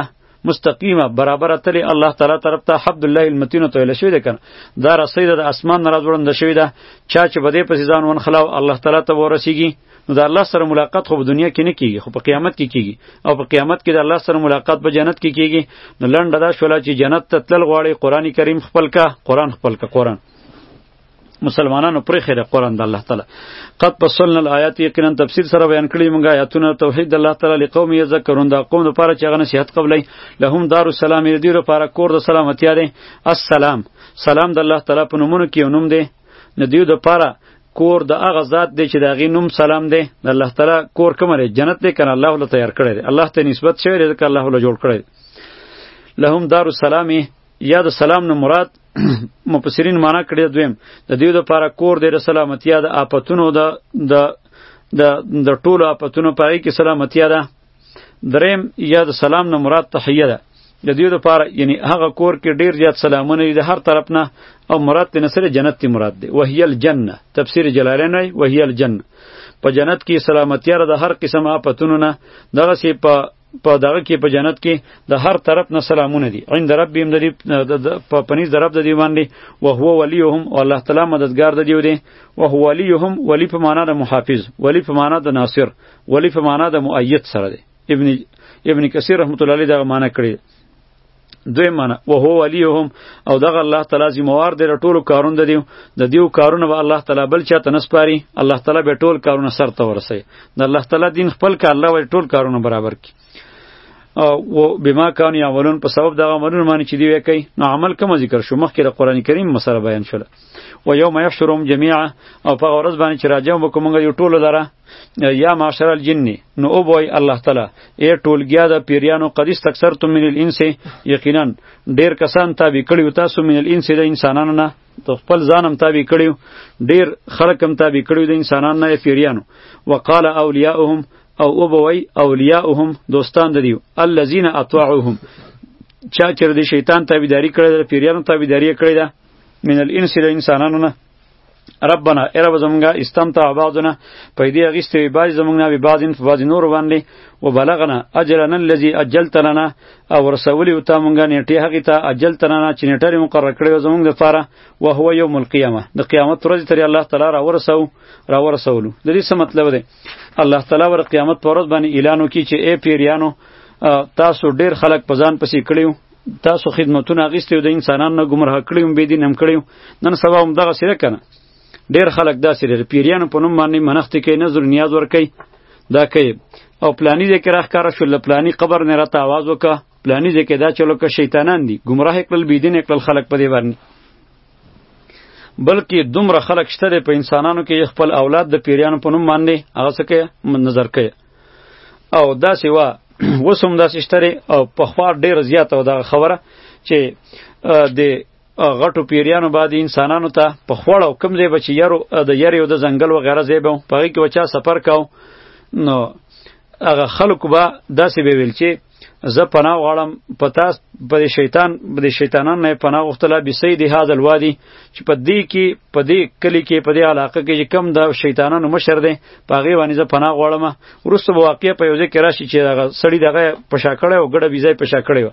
مستقیمه برابر تل الله تعالی طرف ته عبد الله المتین ته ویل شوی ده کنه دا رسید د اسمان نه راځوړند شوی ده چا چې بده پسې ځان ونخلاو الله تعالی ته ورسیږي نو د الله سره ملاقات خو په دنیا کې نه کیږي خو په قیامت کې کیږي او په قیامت کې د الله سره ملاقات په جنت کې کیږي نو لنډه دا شوله چې جنت ته تلل غواړي قرآن کریم خپل کا قرآن خپل کا قرآن مسلمانانو پرې خیره قرآن د الله تعالی قد پسلنا الآیات یقینا تفسیر سره بیان کړی مونږه آیاتونه توحید د الله تعالی لقوم یذکرون دا قوم لپاره چې هغه نصیحت قبلای لهم دار السلام دې لپاره کور د سلامتی دی السلام سلام د الله تعالی په نومونو کې یو نوم دی نه دیو د پاره کور د هغه ذات دی چې د هغې نوم سلام دی د الله تعالی کور کوم دی جنت دی کنه الله له تیار کړی دی الله ته نسبت شوی دی ځکه الله له جوړ کړی دی لهم دار السلام یا د سلام نه مراد مفسرین معنا کړی دویم د دیو د پاره کور دی د سلامتیا د آفتونو د د د ټولو آفتونو پای کې سلامتیا ده دریم یا د سلام نه مراد تحیه ده د دې لپاره یعنی هغه کور کې ډیر زیات سلامونه دي هر طرف نه او مراد تنه سره جنت تی مراد دی وهی الجنه تفسیر جلالین وی وهی الجنه په جنت کې سلامتی را د هر قسم آفتونو نه دغه سی په په دغه کې په جنت کې د هر طرف نه سلامونه دي عند ربهم د دې په پنځ درب د دی باندې او هو ولیهم او الله تعالی مددگار د دیو دی او هو ولیهم ولی په معنا د محافظ ولی په معنا د ناصر ولی په معنا د مؤید سره دی ابن ابن کثیر رحمت الله علیه دا معنا کړی دوی معنا او هو ولیهم او دغه الله تعالی ذمہوار دی ټول کارون دی د دیو کارونه به الله تعالی بل چاته نسپاری الله تعالی به ټول کارونه سر ته ورسي د الله تعالی دین خپل ک الله ول ټول کارونه برابر کی او بما کان یعملون په سبب دغه عملونه باندې چې دی وی کوي نو عمل کوم ذکر شو مخکې د قران کریم مسله بیان شوه و یوم یحشرهم جميعا او په ورځ باندې چې راځم وکومږه یو ټول لره یا معاشر الجن نو او بوي الله تعالی ای ټولګیا د پیریانو قدیس تکثر تم من الانس یقینا ډیر کسان تابع کړیو تاسو من الانس د انسانانو نه ته خپل ځانم تابع کړیو ډیر خلک هم تابع کړیو د انسانانو نه پیریانو وقال اولیاءهم او او بوي اولیاءهم دوستان د دیو الذین اطاعوهم چا چې د شیطان تابعداري کړې ده پیریانو تابعداري کړې ده من الانس د انسانانو نه ربنا ای رب زمونږه استمتع بعضنا پیدې اغیستې وي بعضې زمونږ نه وي بعضې په بعضې نورو باندې و بلغنا اجلنا الذي اجلت لنا او ورسولي و تا مونږه نیټې هغې ته اجلت لنا چې نیټه یې مقرر کړې وه زمونږ دپاره و هو یوم القیامه د قیامت ورځ ترې الله تعالی راورسو راورسولو د دې څه مطلب دی الله تعالی ور قیامت پر ورځ باندې اعلان وکړي چې ای پیریانو تاسو ډیر خلک په ځان پسې کړیو تاسو خدمتونه اغیستي او د انسانانو نه ګمراه کړي هم بيدین هم کړي نن سبا هم دغه سره کنه ډیر خلک داسې لري پیریانو په نوم باندې منښت کوي نظر نیاز ور کوي دا کوي او پلانی دې کې راخکاره شو لپلانی قبر نه راته आवाज وکړه پلانی دې کې دا چلو که شیطانان دي گمراه کړل بيدین کړل خلک په دې باندې بلکې دومره خلک شته په انسانانو کې خپل اولاد د پیریانو په نوم باندې هغه څه کوي نظر کوي او داسې وا اوس هم داسې شته او پخوا ډېره زیاته وه دغه خبره چې د غټو پیریانو باندې انسانانو ته په خوړ او کم ځای به چې یارو د یری او د ځنګل وغیره ځای به په هغې کې به چا سفر کاو نو هغه خلکو به داسې به ویل چې زه پناه غواړم په تاس په دې شیطان په دې شیطانان نه پناه غوښتله به سید هاذ الوادی چې په دې کې په دې کلی کې په دې علاقه کې چې کم د شیطانانو مشر دی په هغه باندې زه پناه غواړم ورسته به واقعیا په یو ځای کې راشي چې دغه سړی دغه پشا کړی او ګډه بیزای پشا کړی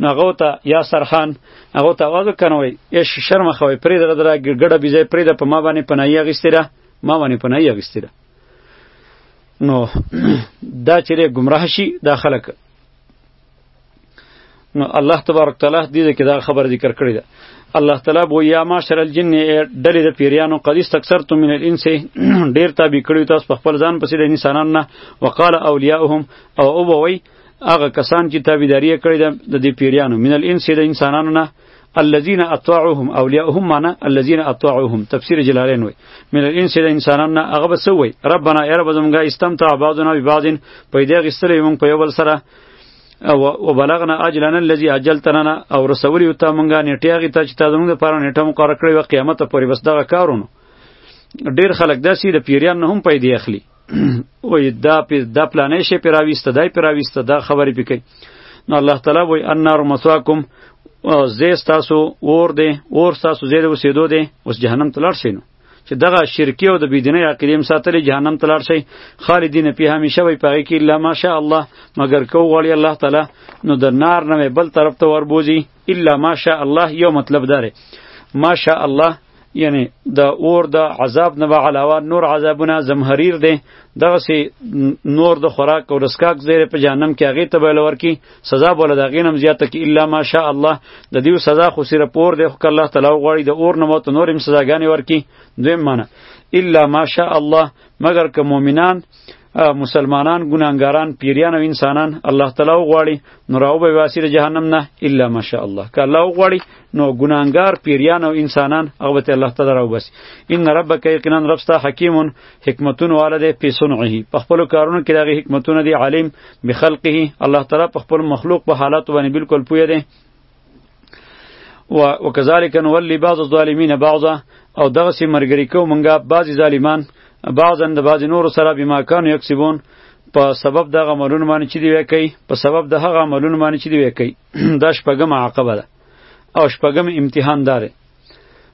نو هغه ته یا سرخان هغه ته आवाज وکنوي ايش شرم خوي پرې دغه دره ګډه بیزای پرې د په ما باندې پناهي اغستره ما باندې پناهي اغستره نو دا چیرې گمراه شي دا خلک نو الله تبارک تعالی دې کې دا خبر ذکر کړی ده الله تعالی بو یا معاشر الجن ډلې د پیریانو قدیس تکثر تو من الانس ډیر تابع کړی تاسو په خپل ځان پسې د انسانانو نه وقال اولیاءهم او او وی هغه کسان چې تابعداري کړی د دې پیریانو من الانس د انسانانو نه الذين اطاعوهم اولیاءهم معنا الذين اطاعوهم تفسیر جلالین وای من الانس د انسانانو هغه به سوی ربنا ای رب زمونږه استمتع بعضنا ببعض پیدا غستلې مونږ په یو بل سره او بلغنا اجلنا الذي اجلتنا او رسولی ته مونږه نیټه هغه ته چې تا زمونږ لپاره نیټه مقرره کړې و قیامت پورې بس دغه کارونه ډیر خلک داسې د پیریان نه هم پیدا اخلي وای دا په دا پلانې شي پیراويسته دای پیراويسته دا خبرې پکې نو الله تعالی وای النار مسواکم زه تاسو اور دی اور تاسو زیر وسیدو دی اوس جهنم تلار شي نو چې دغه شرکی او د بيدینه عقیده هم ساتلې جهنم ته لاړ شي خالدین په همیشه وي پغې کې الا ماشاء الله مگر کو غړي الله تعالی نو د نار نه بل طرف ته وربوزي الا ماشاء الله یو مطلب داره ماشاء الله یعنی د اور د عذاب نه به علاوه نور عذابونه زمهریر دی دغه سي نور د خوراک او رسکاک زیره په جهنم کې هغه ته بل ورکی سزا بوله دا غینم زیاته کې الا ماشاء الله د دیو سزا خو سره پور دی خو الله تعالی غواړي د اور نه مو ته نورم سزاګانی ورکی دویم معنی الا ماشاء الله مګر که مؤمنان مسلمانان ګناهګاران پیریان او انسانان الله تعالی وغواړي نو راو به واسي د جهنم نه الا ماشاء الله که الله وغواړي نو ګناهګار پیریان او انسانان هغه به الله تعالی راو بس ان ربک یقینا ربستا حکیم حکمتون والده په صنعه په خپل کارونو کې دغه حکمتونه دی عالم بخلقه الله تعالی په خپل مخلوق په حالات باندې بالکل پوهه دی وکذالک نولی بعض الظالمین بعضا او دغه سی مرګری کو منګه بعضی ظالمان بعضا د بعضی نور سره بما کانو یکسبون په سبب دغه عملونه باندې چې دی وی کوي په سبب د هغه عملونه باندې چې دی وی کوي دا شپږم عقبه ده او شپږم امتحان داره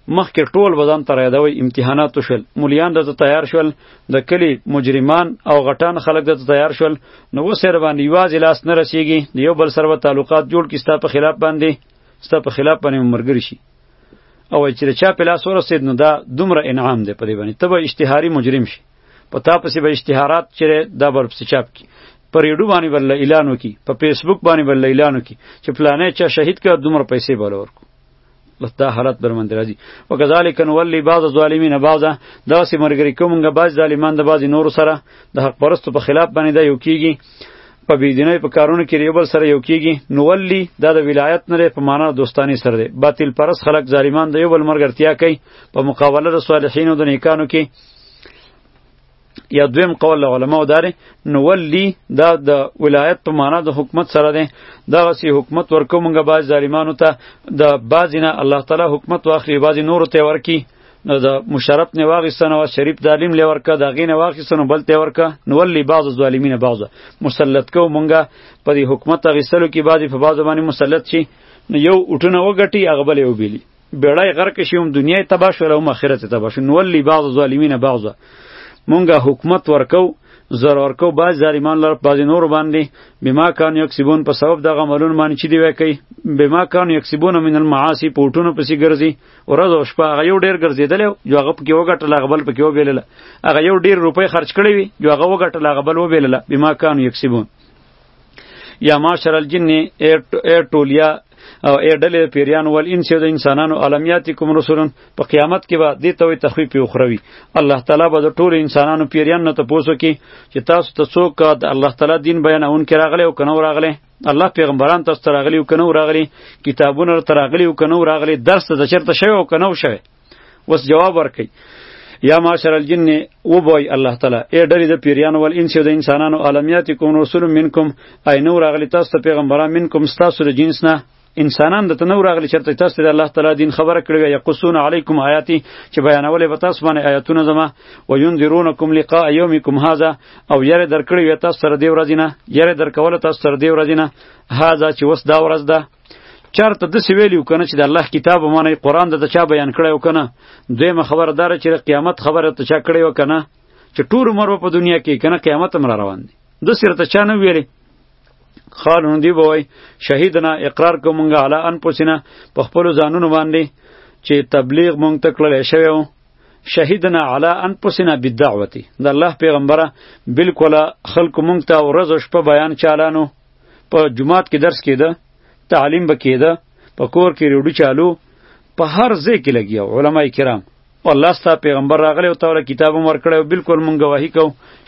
مخکې ټول وزن تر یادوي امتحانات وشول مليان دته تیار شول د کلی مجرمان او غټان خلک دته تیار شول نو وسر باندې یوازې لاس نه رسیږي د یو بل سره تعلقات جوړ کی ستا په خلاف باندې ستا په خلاف باندې مرګري شي او چې چا په لاس ورسید نو دا دومره انعام دی په دې باندې تبه اشتهاري مجرم شي په تا پسې به اشتهارات چیرې دا بر پسې چاپ کی پر یډو باندې بل اعلان وکي په فیسبوک باندې بل اعلان وکي چې فلانه چا شهید کړ دومره پیسې بل ورکو بس دا حالت بر من درازي وکذالک نولی بعض الظالمین بعضا دا سه مرګری کومګه بعض ظالمان د بعض نور سره د حق پرستو په خلاف باندې دا یو کیږي په بيدینۍ په کارونو کې یو بل سره یو کیږي نو ولی دا د ولایت نه په معنا دوستانی سره دی باطل پرس خلق ظالمان د یو بل مرګرتیا کوي په مقابله د صالحینو د نیکانو کې یا دویم قول له علماو داره نو ولی دا د ولایت په معنا د حکومت سره ده دغه سی حکومت ورکو مونږ باز ظالمانو ته د بازینه الله تعالی حکومت واخلي باز نور ته ورکی نو د مشرف نه واغستنه او شریف تعلیم لور کا د غینه واغستنه بل ته ورکا نو ولی بعض ظالمین بعض مسلط کو مونږه په دې حکومت غسلو کې بعضی په بعض باندې مسلط شي نو یو اټونه وګټي هغه بل یو بیلی بیړای غرق شي هم دنیا تبا شو او آخرت تبا شو نو لی بعض ظالمین بعض مونږه حکومت ورکو زر ورکو باز ظالمان لر باز نور باندې بما کان یکسبون په سبب د غملون باندې چې دی وای کوي بما کان یکسبون من المعاصی پورټونو پسې ګرځي ورځ او شپه هغه یو ډیر ګرځیدل جو هغه پکې وګټل هغه بل پکې وبیلل هغه یو ډیر روپۍ خرج کړی وي جو هغه وګټل هغه بل وبیلل بما کان یکسبون یا معاشر الجن ای ټولیا او ای ډلې پیریان ول انس د انسانانو علمیاتی کوم رسولون په قیامت کې به دې ته وي تخویف اخروی الله تعالی به د ټولو انسانانو پیریان نه تاسو کې چې تاسو ته څوک د الله تعالی دین بیانون کې راغلی او کنه راغلی الله پیغمبران تاسو ته راغلی او کنه راغلی کتابونه تر راغلی او کنه راغلی درس د چرته شوی او کنه شوی اوس جواب ورکړي یا معاشر الجن و بوي الله تعالی ای ډری د پیریانو ول انس د انسانانو عالمیات کوم رسول منکم ای نور اغلی تاسو ته پیغمبران منکم تاسو د جنس نه انسانان د تنور اغلی چرته تاسو د الله تعالی دین خبره کړی یا قصون علیکم آیاتی چې بیانولې به تاسو باندې آیاتونه زما و ينذرونکم لقاء یومکم هذا او یره درکړی وی تاسو سره دی ورځینه یره درکول تاسو سره دی ورځینه هذا چې وس دا ورځ ده چرته د سی ویلیو کنه چې د الله کتاب معنی قران د چا بیان کړو کنه دویمه خبره دار چې قیامت خبره ته چا کړی وکنه چې ټول عمر په دنیا کې کنه قیامت هم را روان دی د سره ته چا نه ویلی خالون دی بوي شهیدنا اقرار کومنګه علا ان پوسینا په خپل ځانونو باندې چې تبلیغ مونږ ته کړل شوی وو شهیدنا علا ان پوسینا بالدعوتی د الله پیغمبره بالکل خلق مونږ ته ورځ شپه بیان چالانو په جماعت کې درس کېده تعلیم به کېده په کور کې ریډو چالو په هر ځای کې لګیا علما کرام الله ستا پیغمبر راغلی او تاوله کتاب هم ورکړی او بلکل مونږ ګواهي کو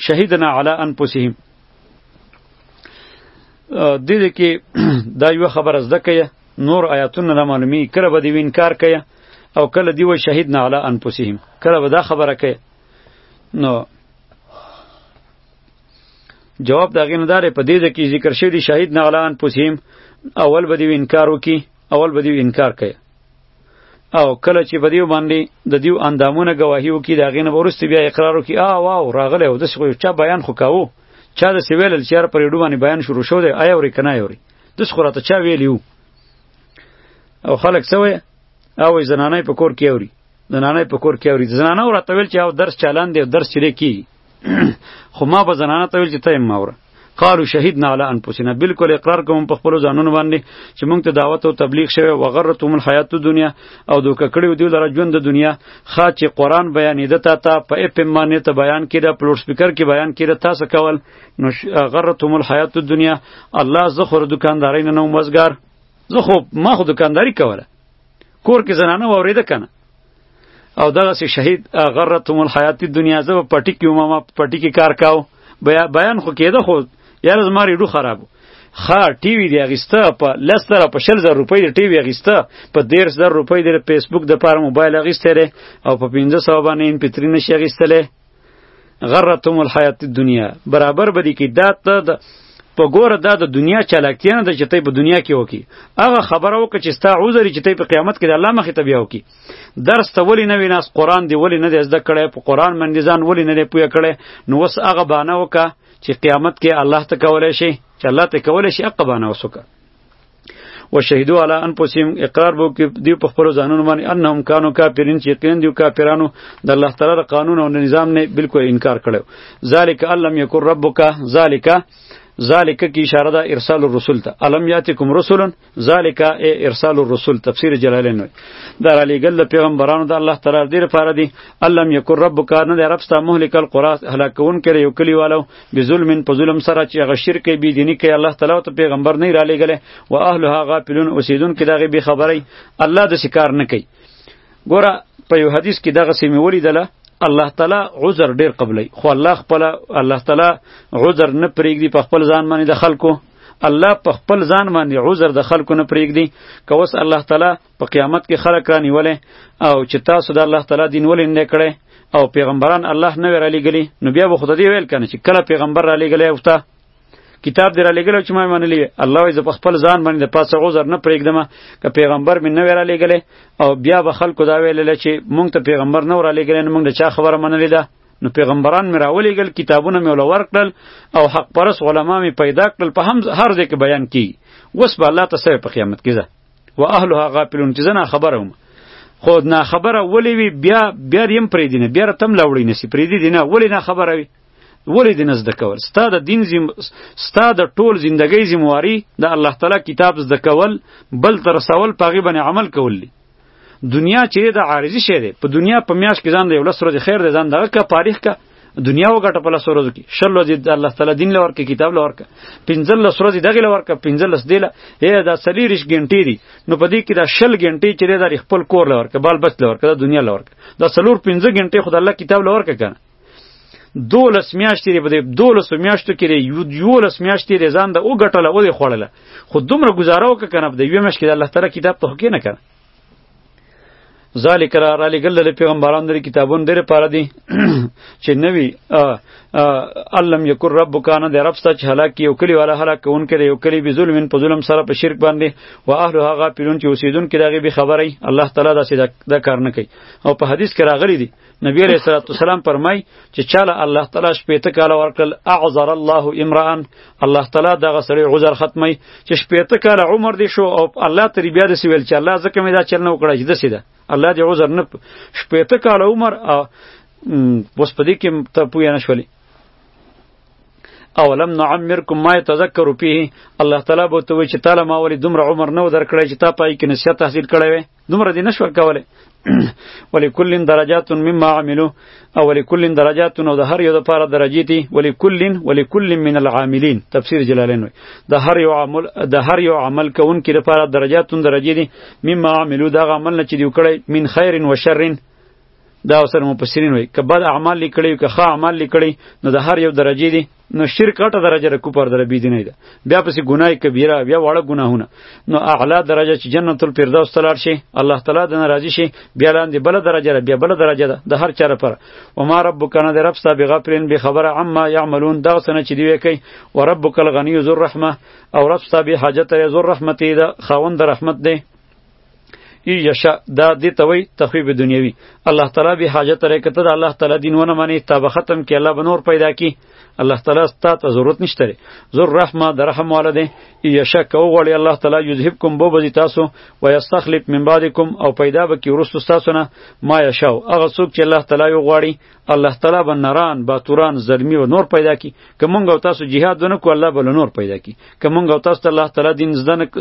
شهیدنا علی انفسهم دې دې کې دا یو خبره زده کړه نور آیاتونه نه معلومی کله به دی انکار کړي او کله دی و شهید نه علی انفسهم کله به دا خبره کړي نو جواب دا غینه داره په دې ځکه ذکر شوی دی شهید نعلان پوسیم اول به دی انکار وکي اول به دی انکار کوي او کله چې په دیو باندې د دیو اندامونه گواهی وکي دا غینه ورسته بیا اقرار وکي آ واو راغله او د څه چا بیان خو کاوه چا د سویل چیر پر یډو باندې بیان شروع شو دی آیا ورې کنه یوري د څه راته چا ویلیو او خلک سوې او زنانه په کور کې اوري زنانه په کور کې اوري زنانه ورته ویل چې او درس چالان دی درس چلی کی خو ما به زنانه ته ویل چې ته یې ماوره قالو شهیدنا علی انفسنا بالکل اقرار کوم په خپل ځانونو باندې چې موږ ته دعوت او تبلیغ شوی و غرتهم الحیات دنیا او دوک کړیو دی لره ژوند د دنیا خا چې قران بیان دی تا ته په اپ باندې ته بیان کړه په لوډ سپیکر کې بیان کړه تاسو کول نو غرتهم الحیات دنیا الله زخر دکاندارین نه نو مزګار زه خو ما خو دکانداری کوله کور کې زنانه وریده کنه او دغه سي شهید غرتهم الحیات دنیا زو پټی کې ما پټی کې کار کاو بیا بیان خو کېده خو یاره زما ریډو خرابو خا ټي وي دی اغیسته په لس زره په شل زره روپۍ دی ټي وي اغیسته په دېرش زره روپۍ دی فیسبوک د پاره موبایل اغیسته او په پنځه سوه باندې ان پتري نشي اغیستلی غرتهم الحیات الدنیا برابر بدی کی دا ته په ګوره دا د دنیا چالاکتیا نه ده چې ته په دنیا کې وکی هغه خبره وکړه چې ستا عذر چې ته په قیامت کې د الله مخې ته بیا وکی درس ته ولی نه ویناس قران دی ولی نه زده کړي په قران باندې ځان ولی نه پوهه کړي نو وس هغه بانه وکړه چې قیامت کې الله ته کولای شي چې الله ته کولای شي هغه بانه وسوکه و شهیدو علی انفسهم اقرار بو کې دی په خپل ځانونو باندې انهم کانو کافرین چې یقین دی کافرانو د الله تعالی قانون او نظام نه بالکل انکار کړو ذالک علم یکر ربک ذالک ذالک کی اشاره ده ارسال الرسول ته علم یاتکم رسولن ذالک ارسال الرسول تفسیر جلالین وی در علی گل پیغمبرانو ده الله تعالی دیر پاره دی علم یکر ربک نه رب ستا مهلک القرى هلاکون کړي یو کلی والو بظلم په ظلم سره چې هغه شرک بی دینی کوي الله تعالی ته پیغمبر نه را لېږلی و اهلها غافلون اوسیدونکي دغه بی خبري الله د شکار نه کوي ګوره په یو حدیث کې دغه سیمه ولیدله الله تعالی عذر ډیر قبلی خو الله خپل الله تعالی عذر نه پریږدي په خپل ځان باندې د خلکو الله په خپل ځان باندې عذر د خلکو نه پریږدي که اوس الله تعالی په قیامت کې خلق را نیولې او چې تاسو د الله تعالی دین ولې نه کړې او پیغمبران الله نه ور لګلی نو بیا به خدای ویل کنه چې کله پیغمبر را لګلی او ته کتاب دی را لګلی چې ما منلی الله یې په خپل ځان باندې د پاسه عذر نه پرېږدم که پیغمبر مې نه ور لګلی او بیا به خلکو دا ویل چې مونږ ته پیغمبر نه ور لګلی نو مونږ د چا خبره منلی ده نو پیغمبران مې راولېږل کتابونه مې ول ورکړل او حق پرس علما مې پیدا کړل په هم هر ځای کې بیان کی اوس به الله ته سره په قیامت کې و اهلها غافلون چې زنا خبره وم خو نه خبره ولې وی بیا بیا ریم پرې دینه بیا تم لاوړی نسی پرې دی نه ولې نه خبره وی ولې دې نزد کول ستا د دین زم ستا د ټول زندګۍ زمواري د الله تعالی کتاب زده کول بل تر سوال پاغي باندې عمل کول دی دنیا چې د عارضی شه دی په دنیا په میاش کې ځان د یو لس ورځې خیر دی ځان دغه کا پاریخ کا دنیا وګټه په لاسو ورځو کې شل ورځې د الله تعالی دین لور کې کتاب لور کې پنځل لس ورځې دغه لور کې پنځل لس دیله اے دا سلی ریش ګنټې دي نو په دې کې دا شل ګنټې چې دا خپل کور لور کې بال بچ لور کې دا دنیا لور کې دا سلور پنځه ګنټې خدای الله کتاب لور کې کنه دولس میاشتې دی په دې دولس میاشتو کې دی یو دولس میاشتې دی ځان د او ګټله او دی خوړله خو دومره گزاره وکړه کنه په دې یو میاشت کې د الله تعالی کتاب ته کې نه کنه ذالک را را لګل له پیغمبرانو لري کتابونه ډېر پاره دي چې نوی علم یکر رب کانه د رب سچ هلاک یو کلی والا هلاک کون کړي یو کلی به ظلم په ظلم سره په شرک باندې و اهل هغه پیرون چې اوسیدون کې دغه به خبري الله تعالی دا سیدا دا کار نه کوي او په حدیث کې راغلي دي نبی علیہ الصلوۃ والسلام فرمای چې چاله الله تعالی شپېته کاله ورکل اعذر الله امران الله تعالی دغه سړی عذر ختمي چې شپېته کاله عمر دی شو او الله تری بیا د سویل چې الله زکه مې دا چل نه وکړای چې دسی ده الله دې عذر نه شپېته کاله عمر او بس پدې کې ته پوی نه شولې اولم نعمرکم ما یتذکر فیه الله تعالی به ته وی چې تعالی ما ولی دومره عمر نه درکړی چې تا پای کې نصیحت تحصیل کړی وي دومره دې نشو کولی ولکل درجات مما عملو او ولکل درجات او د هر یو د پاره درجې دي ولکل ولکل من العاملین تفسیر جلالین وي د هر یو عمل د هر یو عمل کون کې د پاره درجات درجې دي مما عملو دا عمل نه چې دی وکړي من خیر و شر دا اوسر مفسرین وي که بد اعمال لیکړي که ښه اعمال لیکړي نو د هر یو درجې دي نو شرک غټه درجه ده کفر در بی دینه ده بیا پسې ګناه کبیره بیا وړه ګناهونه نو اعلی درجه چې جنت الفردوس تلار شي الله تعالی د ناراضي شي بیا لاندې بل درجه ده بیا بل درجه ده د هر چاره پر و ما ربک نه رب ستا بغفرین به خبر عما یعملون دا سنه چې دی کوي و ربک الغنی ذو الرحمه او رب ستا به حاجت ذو الرحمت ده خاوند رحمت ده ای یشا دا دې ته وای تخویب دنیوي الله تعالی به حاجت لري کته د الله تعالی دین ونه مانی تا به ختم کی الله به نور پیدا کی الله تعالی ستا ته ضرورت نشته لري زور رحمه د رحم والده ای یشا کو غړي الله تعالی یذهبکم بو بزی تاسو و یستخلف من بعدکم او پیدا به کی ورستو تاسو نه ما یشاو هغه څوک چې الله تعالی یو غواړي الله تعالی به نران باتوران زلمی و نور پیدا کی که مونږ او تاسو جهاد ونه کو الله به نور پیدا کی که مونږ او تاسو الله تعالی دین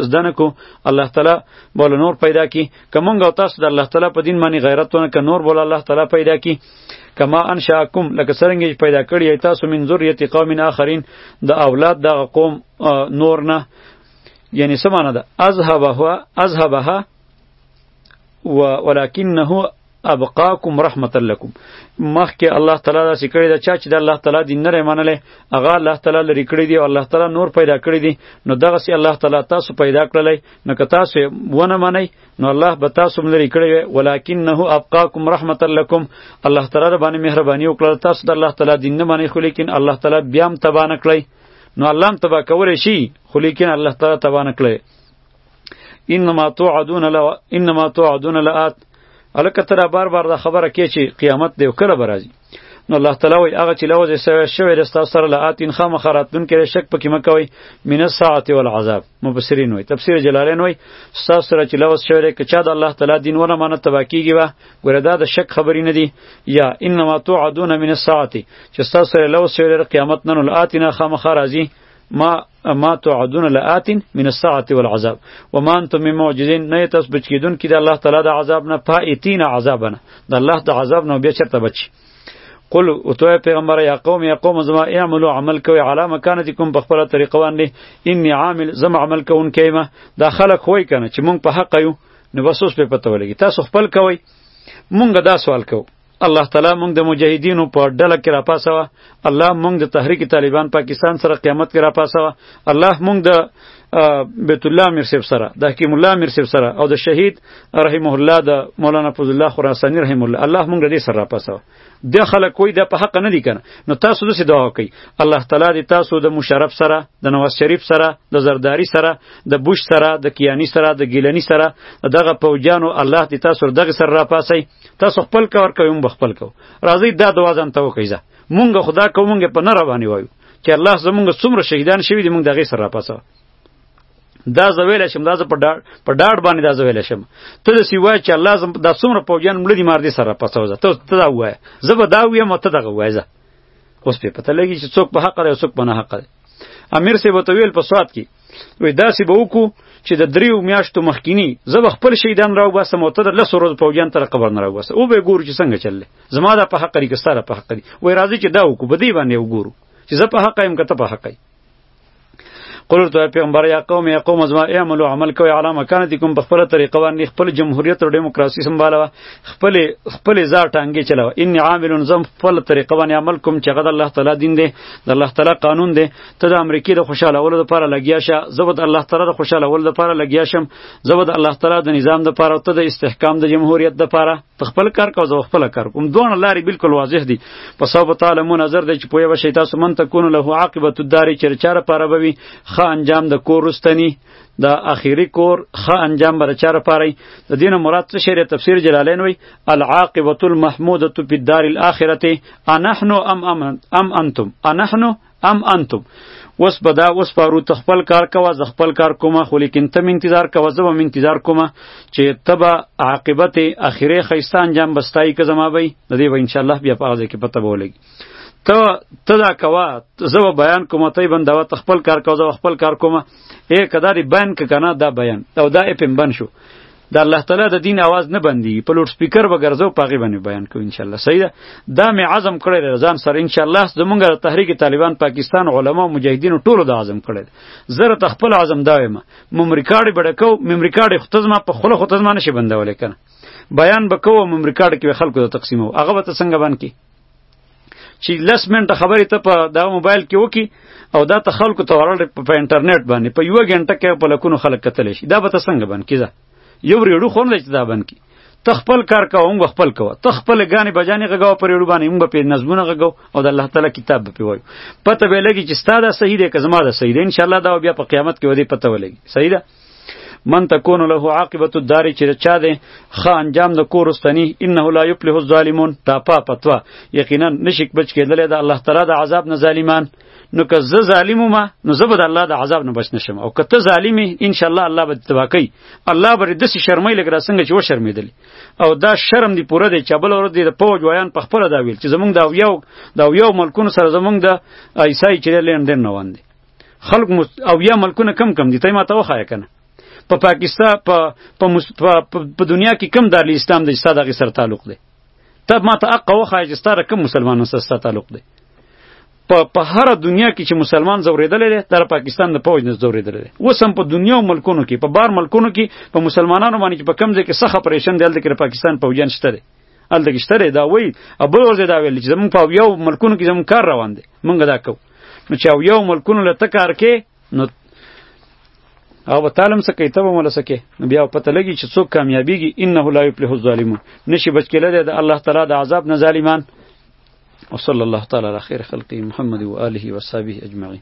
زدن کو الله تعالی به نور پیدا کی که مونږ او تاسو د الله تعالی په دین باندې غیرت ونه که نور بول الله تعالی پیدا کی کما انشاکم لکه څنګه چې پیدا کړی تاسو من ذریه قوم اخرین د اولاد دغه قوم نور نه یعنی سمانه ده اذهبها اذهبها ولكنه ابقاکم رحمت لکم مخکې الله تعالی دا چې کړی دا چا چې د الله تعالی دین نه منلې هغه الله تعالی لري کړی دی او الله تعالی نور پیدا کړی دی نو دغه سي الله تعالی تاسو پیدا کړلې نو که تاسو ونه منئ نو الله به تاسو لري کړی وي ولکنه ابقاکم رحمت لکم الله تعالی باندې مهرباني وکړه تاسو د الله تعالی دین نه منئ خو لیکن الله تعالی بیا هم تبا نه کړی نو الله هم تبا کولی شي خو لیکن الله تعالی تبا نه کړی انما توعدون لا انما توعدون لات الکه تر بار بار دا خبره کې چې قیامت دی کله برازي نو الله تعالی وی هغه چې لوځي سوي شوی رستا سره لات ان خامه خراتون کې شک پکې مکوي من الساعه والعذاب مبصرین وی تفسیر جلالین وی ستا سره چې لوځ شوی کې چا د الله تعالی دین ونه مانه تبا کیږي وا ګوره دا د شک خبرې نه دی یا انما توعدون من الساعه چې ستا سره لوځ شوی قیامت نن لات ان خامه خرازي ما اما توعدون لآت من الساعة والعذاب وما انتم من معجزين نه تاسو بچ کیدون کی د الله تعالی د عذاب نه فائتین عذاب نه د الله د عذاب نه بیا چرته بچ قل او تو پیغمبر یا قوم یا قوم زما اعملوا عمل کوي علی مکانتکم په خپل طریقه باندې انی عامل زما عمل کوون کیمه دا خلق وای کنه چې مونږ په حق یو نو بسوس په پته ولګی تاسو خپل کوي مونږ دا سوال کوو الله تعالی مونږ د مجاهدینو په ډله کې راپاسوه الله مونږ د تحریک طالبان پاکستان سره قیامت کې راپاسوه الله مونږ د بیت الله امیر صاحب سره د حکیم الله امیر صاحب سره او د شهید رحمه الله د مولانا فضل الله خراسانی رحمه الله الله مونږ دې سره راپاسوه د خلک کوی د په حق نه دی کنه نو تاسو دسه دعا وکي الله تعالی دې تاسو د مشرف سره د نواز شریف سره د زرداری سره د بوش سره د کیانی سره د ګیلانی سره دغه پوجانو الله دې تاسو دغه سره راپاسي تاسو خپل کار کوي موږ خپل کو راځي دا دوا ځان ته وکیزه مونږ خدا کو مونږ په نه رواني وایو چې الله زمونږ څومره شهیدان شوی دي مونږ دغه سره راپاسه دا زویل شم دا په ډاډ په ډاډ باندې دا زویل شم ته د سیوا چې الله زم دا څومره پوجان مړي مار دي سره راپاسه وځه ته ته دا وایې زه به دا ویم ته دغه وایې اوس په پته لګی چې څوک په حق دی څوک په نه حق دی امیر سی به تویل په سواد کې وې داسې به وکړو چې د دریو میاشتو مخکینی زه به خپل شهیدان راو باسم او ته د لسو ورځو پوجان تر قبر نه راو باسه او به ګورو چې څنګه چللی زما دا په حق لري که ستا دا په حق لري وایي راځئ چې دا وکړو په دې باندې وګورو چې زه په حق یم که ته په حق یې قلت ای پیغمبر یا قوم یا قوم ازما اعملوا عمل کوي علی مکانتکم په خپل طریقه باندې خپل جمهوریت او دیموکراسي سمبالوه خپل خپل ځار ټانګې چلاوه ان عامل زم خپل طریقه باندې عمل کوم چې غد الله تعالی دین دی د الله تعالی قانون دی ته د امریکې د خوشاله ولو لپاره لګیا شه زه به د الله تعالی د خوشاله ولو لپاره لګیا شم زه به د الله تعالی د نظام لپاره ته د استحکام د جمهوریت لپاره ته خپل کار کوه زه خپل کار کوم دوه لارې بالکل واضح دي په سبب تعالی مو نظر دی چې پوهه شي تاسو من تکون له عاقبت الدار چرچاره پاره بوي خا انجام د کور رستنی د اخیری کور ښه انجام بر چاره پاره د دین مراد څه شری تفسیر جلالین وی العاقبه المحموده فی الدار الاخره انحن ام ام ام انتم انحن ام انتم وس بدا وس پارو تخپل کار کوا ز خپل کار کومه خو لیکن تم انتظار کوا زب هم انتظار کومه چې تبا عاقبت اخیره خیسته انجام بستای که زما بی د دې به ان شاء الله بیا په هغه کې پته بولګي ته ته دا کوا زه به بیان کوم ته بند دا ته خپل کار کوه زه خپل کار کوم اے کداري بیان ک کنه دا بیان او دا اپم بن شو د الله تعالی د دین आवाज نه بندي په لوډ سپیکر وګرځو پاغي باندې بیان کو ان شاء الله صحیح ده دا مې عزم کړی رضان سره ان شاء الله زمونږ د تحریک طالبان پاکستان علما مجاهدین ټول د عزم کړی زره تخپل عزم دا ویم ممریکاډي بډکو ممریکاډي ختزما په خله ختزما نشي بندول کنه بیان بکوم ممریکاډ کې خلکو ته تقسیمو هغه به څنګه باندې چې لس منټه خبرې ته په دا موبایل کې وکي او دا ته خلکو ته ورل په انټرنیټ باندې په یو غنټه کې په لکونو خلک کتل شي دا به ته څنګه باندې کیزه یو ریډو خون لچ دا باندې کی ته خپل کار کوه هم خپل کوه ته خپل غانې بجانې غږاو پر یوډو باندې هم په نظمونه غږاو او د الله تعالی کتاب به پیوایو پته به لګي چې ستاده صحیح دی که زما ده صحیح دی ان شاء الله دا بیا په قیامت کې ودی پته ولګي صحیح ده من تكون له عاقبه الدار چې چا ده خ انجام د کور استنی انه لا یفلح الظالمون تا پا پتوا یقینا نشک بچ کېدل د الله تعالی د عذاب نه ظالمان نو که زه ظالم ما نو زه به د الله د عذاب نه بچ نشم او که ته ظالم ان شاء الله الله به تبا کوي الله به د سې شرمې لګرا څنګه چې و شرمېدل او دا شرم دی پوره دی چې بل ور دی د پوج ویان په خپل دا ویل چې زمونږ دا یو دا یو ملکونو سره زمونږ د ایسای چې لین دین نه وندي خلک مو او یا ملکونه کم کم دي ته ما ته وخایه کنه په پاکستان په په دنیا کې کم دار اسلام د استاد غي سره تعلق دی ته ما ته اقا وخایه چې ستاره کم مسلمانانو سره تعلق دی په په هر دنیا کې چې مسلمان زوریدل دي در پاکستان د پوج نه زوریدل دي اوس هم په دنیا او ملکونو کې په بار ملکونو کې په مسلمانانو باندې چې په کم ځای کې سخه پریشن دي د پاکستان پوجان شته دي الته کې شته دا وای ابل ورځ دا ویل چې زمون په یو ملکونو کې زمون کار روان دي مونږ دا کوو نو چې او یو ملکونو له تکار کې نو او به تعلم سکه ته به مل سکه نو بیا پته لګي چې څوک کامیابیږي انه لا یفلح الظالمون نشي بچ کېله د الله تعالی د عذاب نه ظالمان وصلی الله تعالی علی خیر خلقه محمد و آله و صحبه اجمعین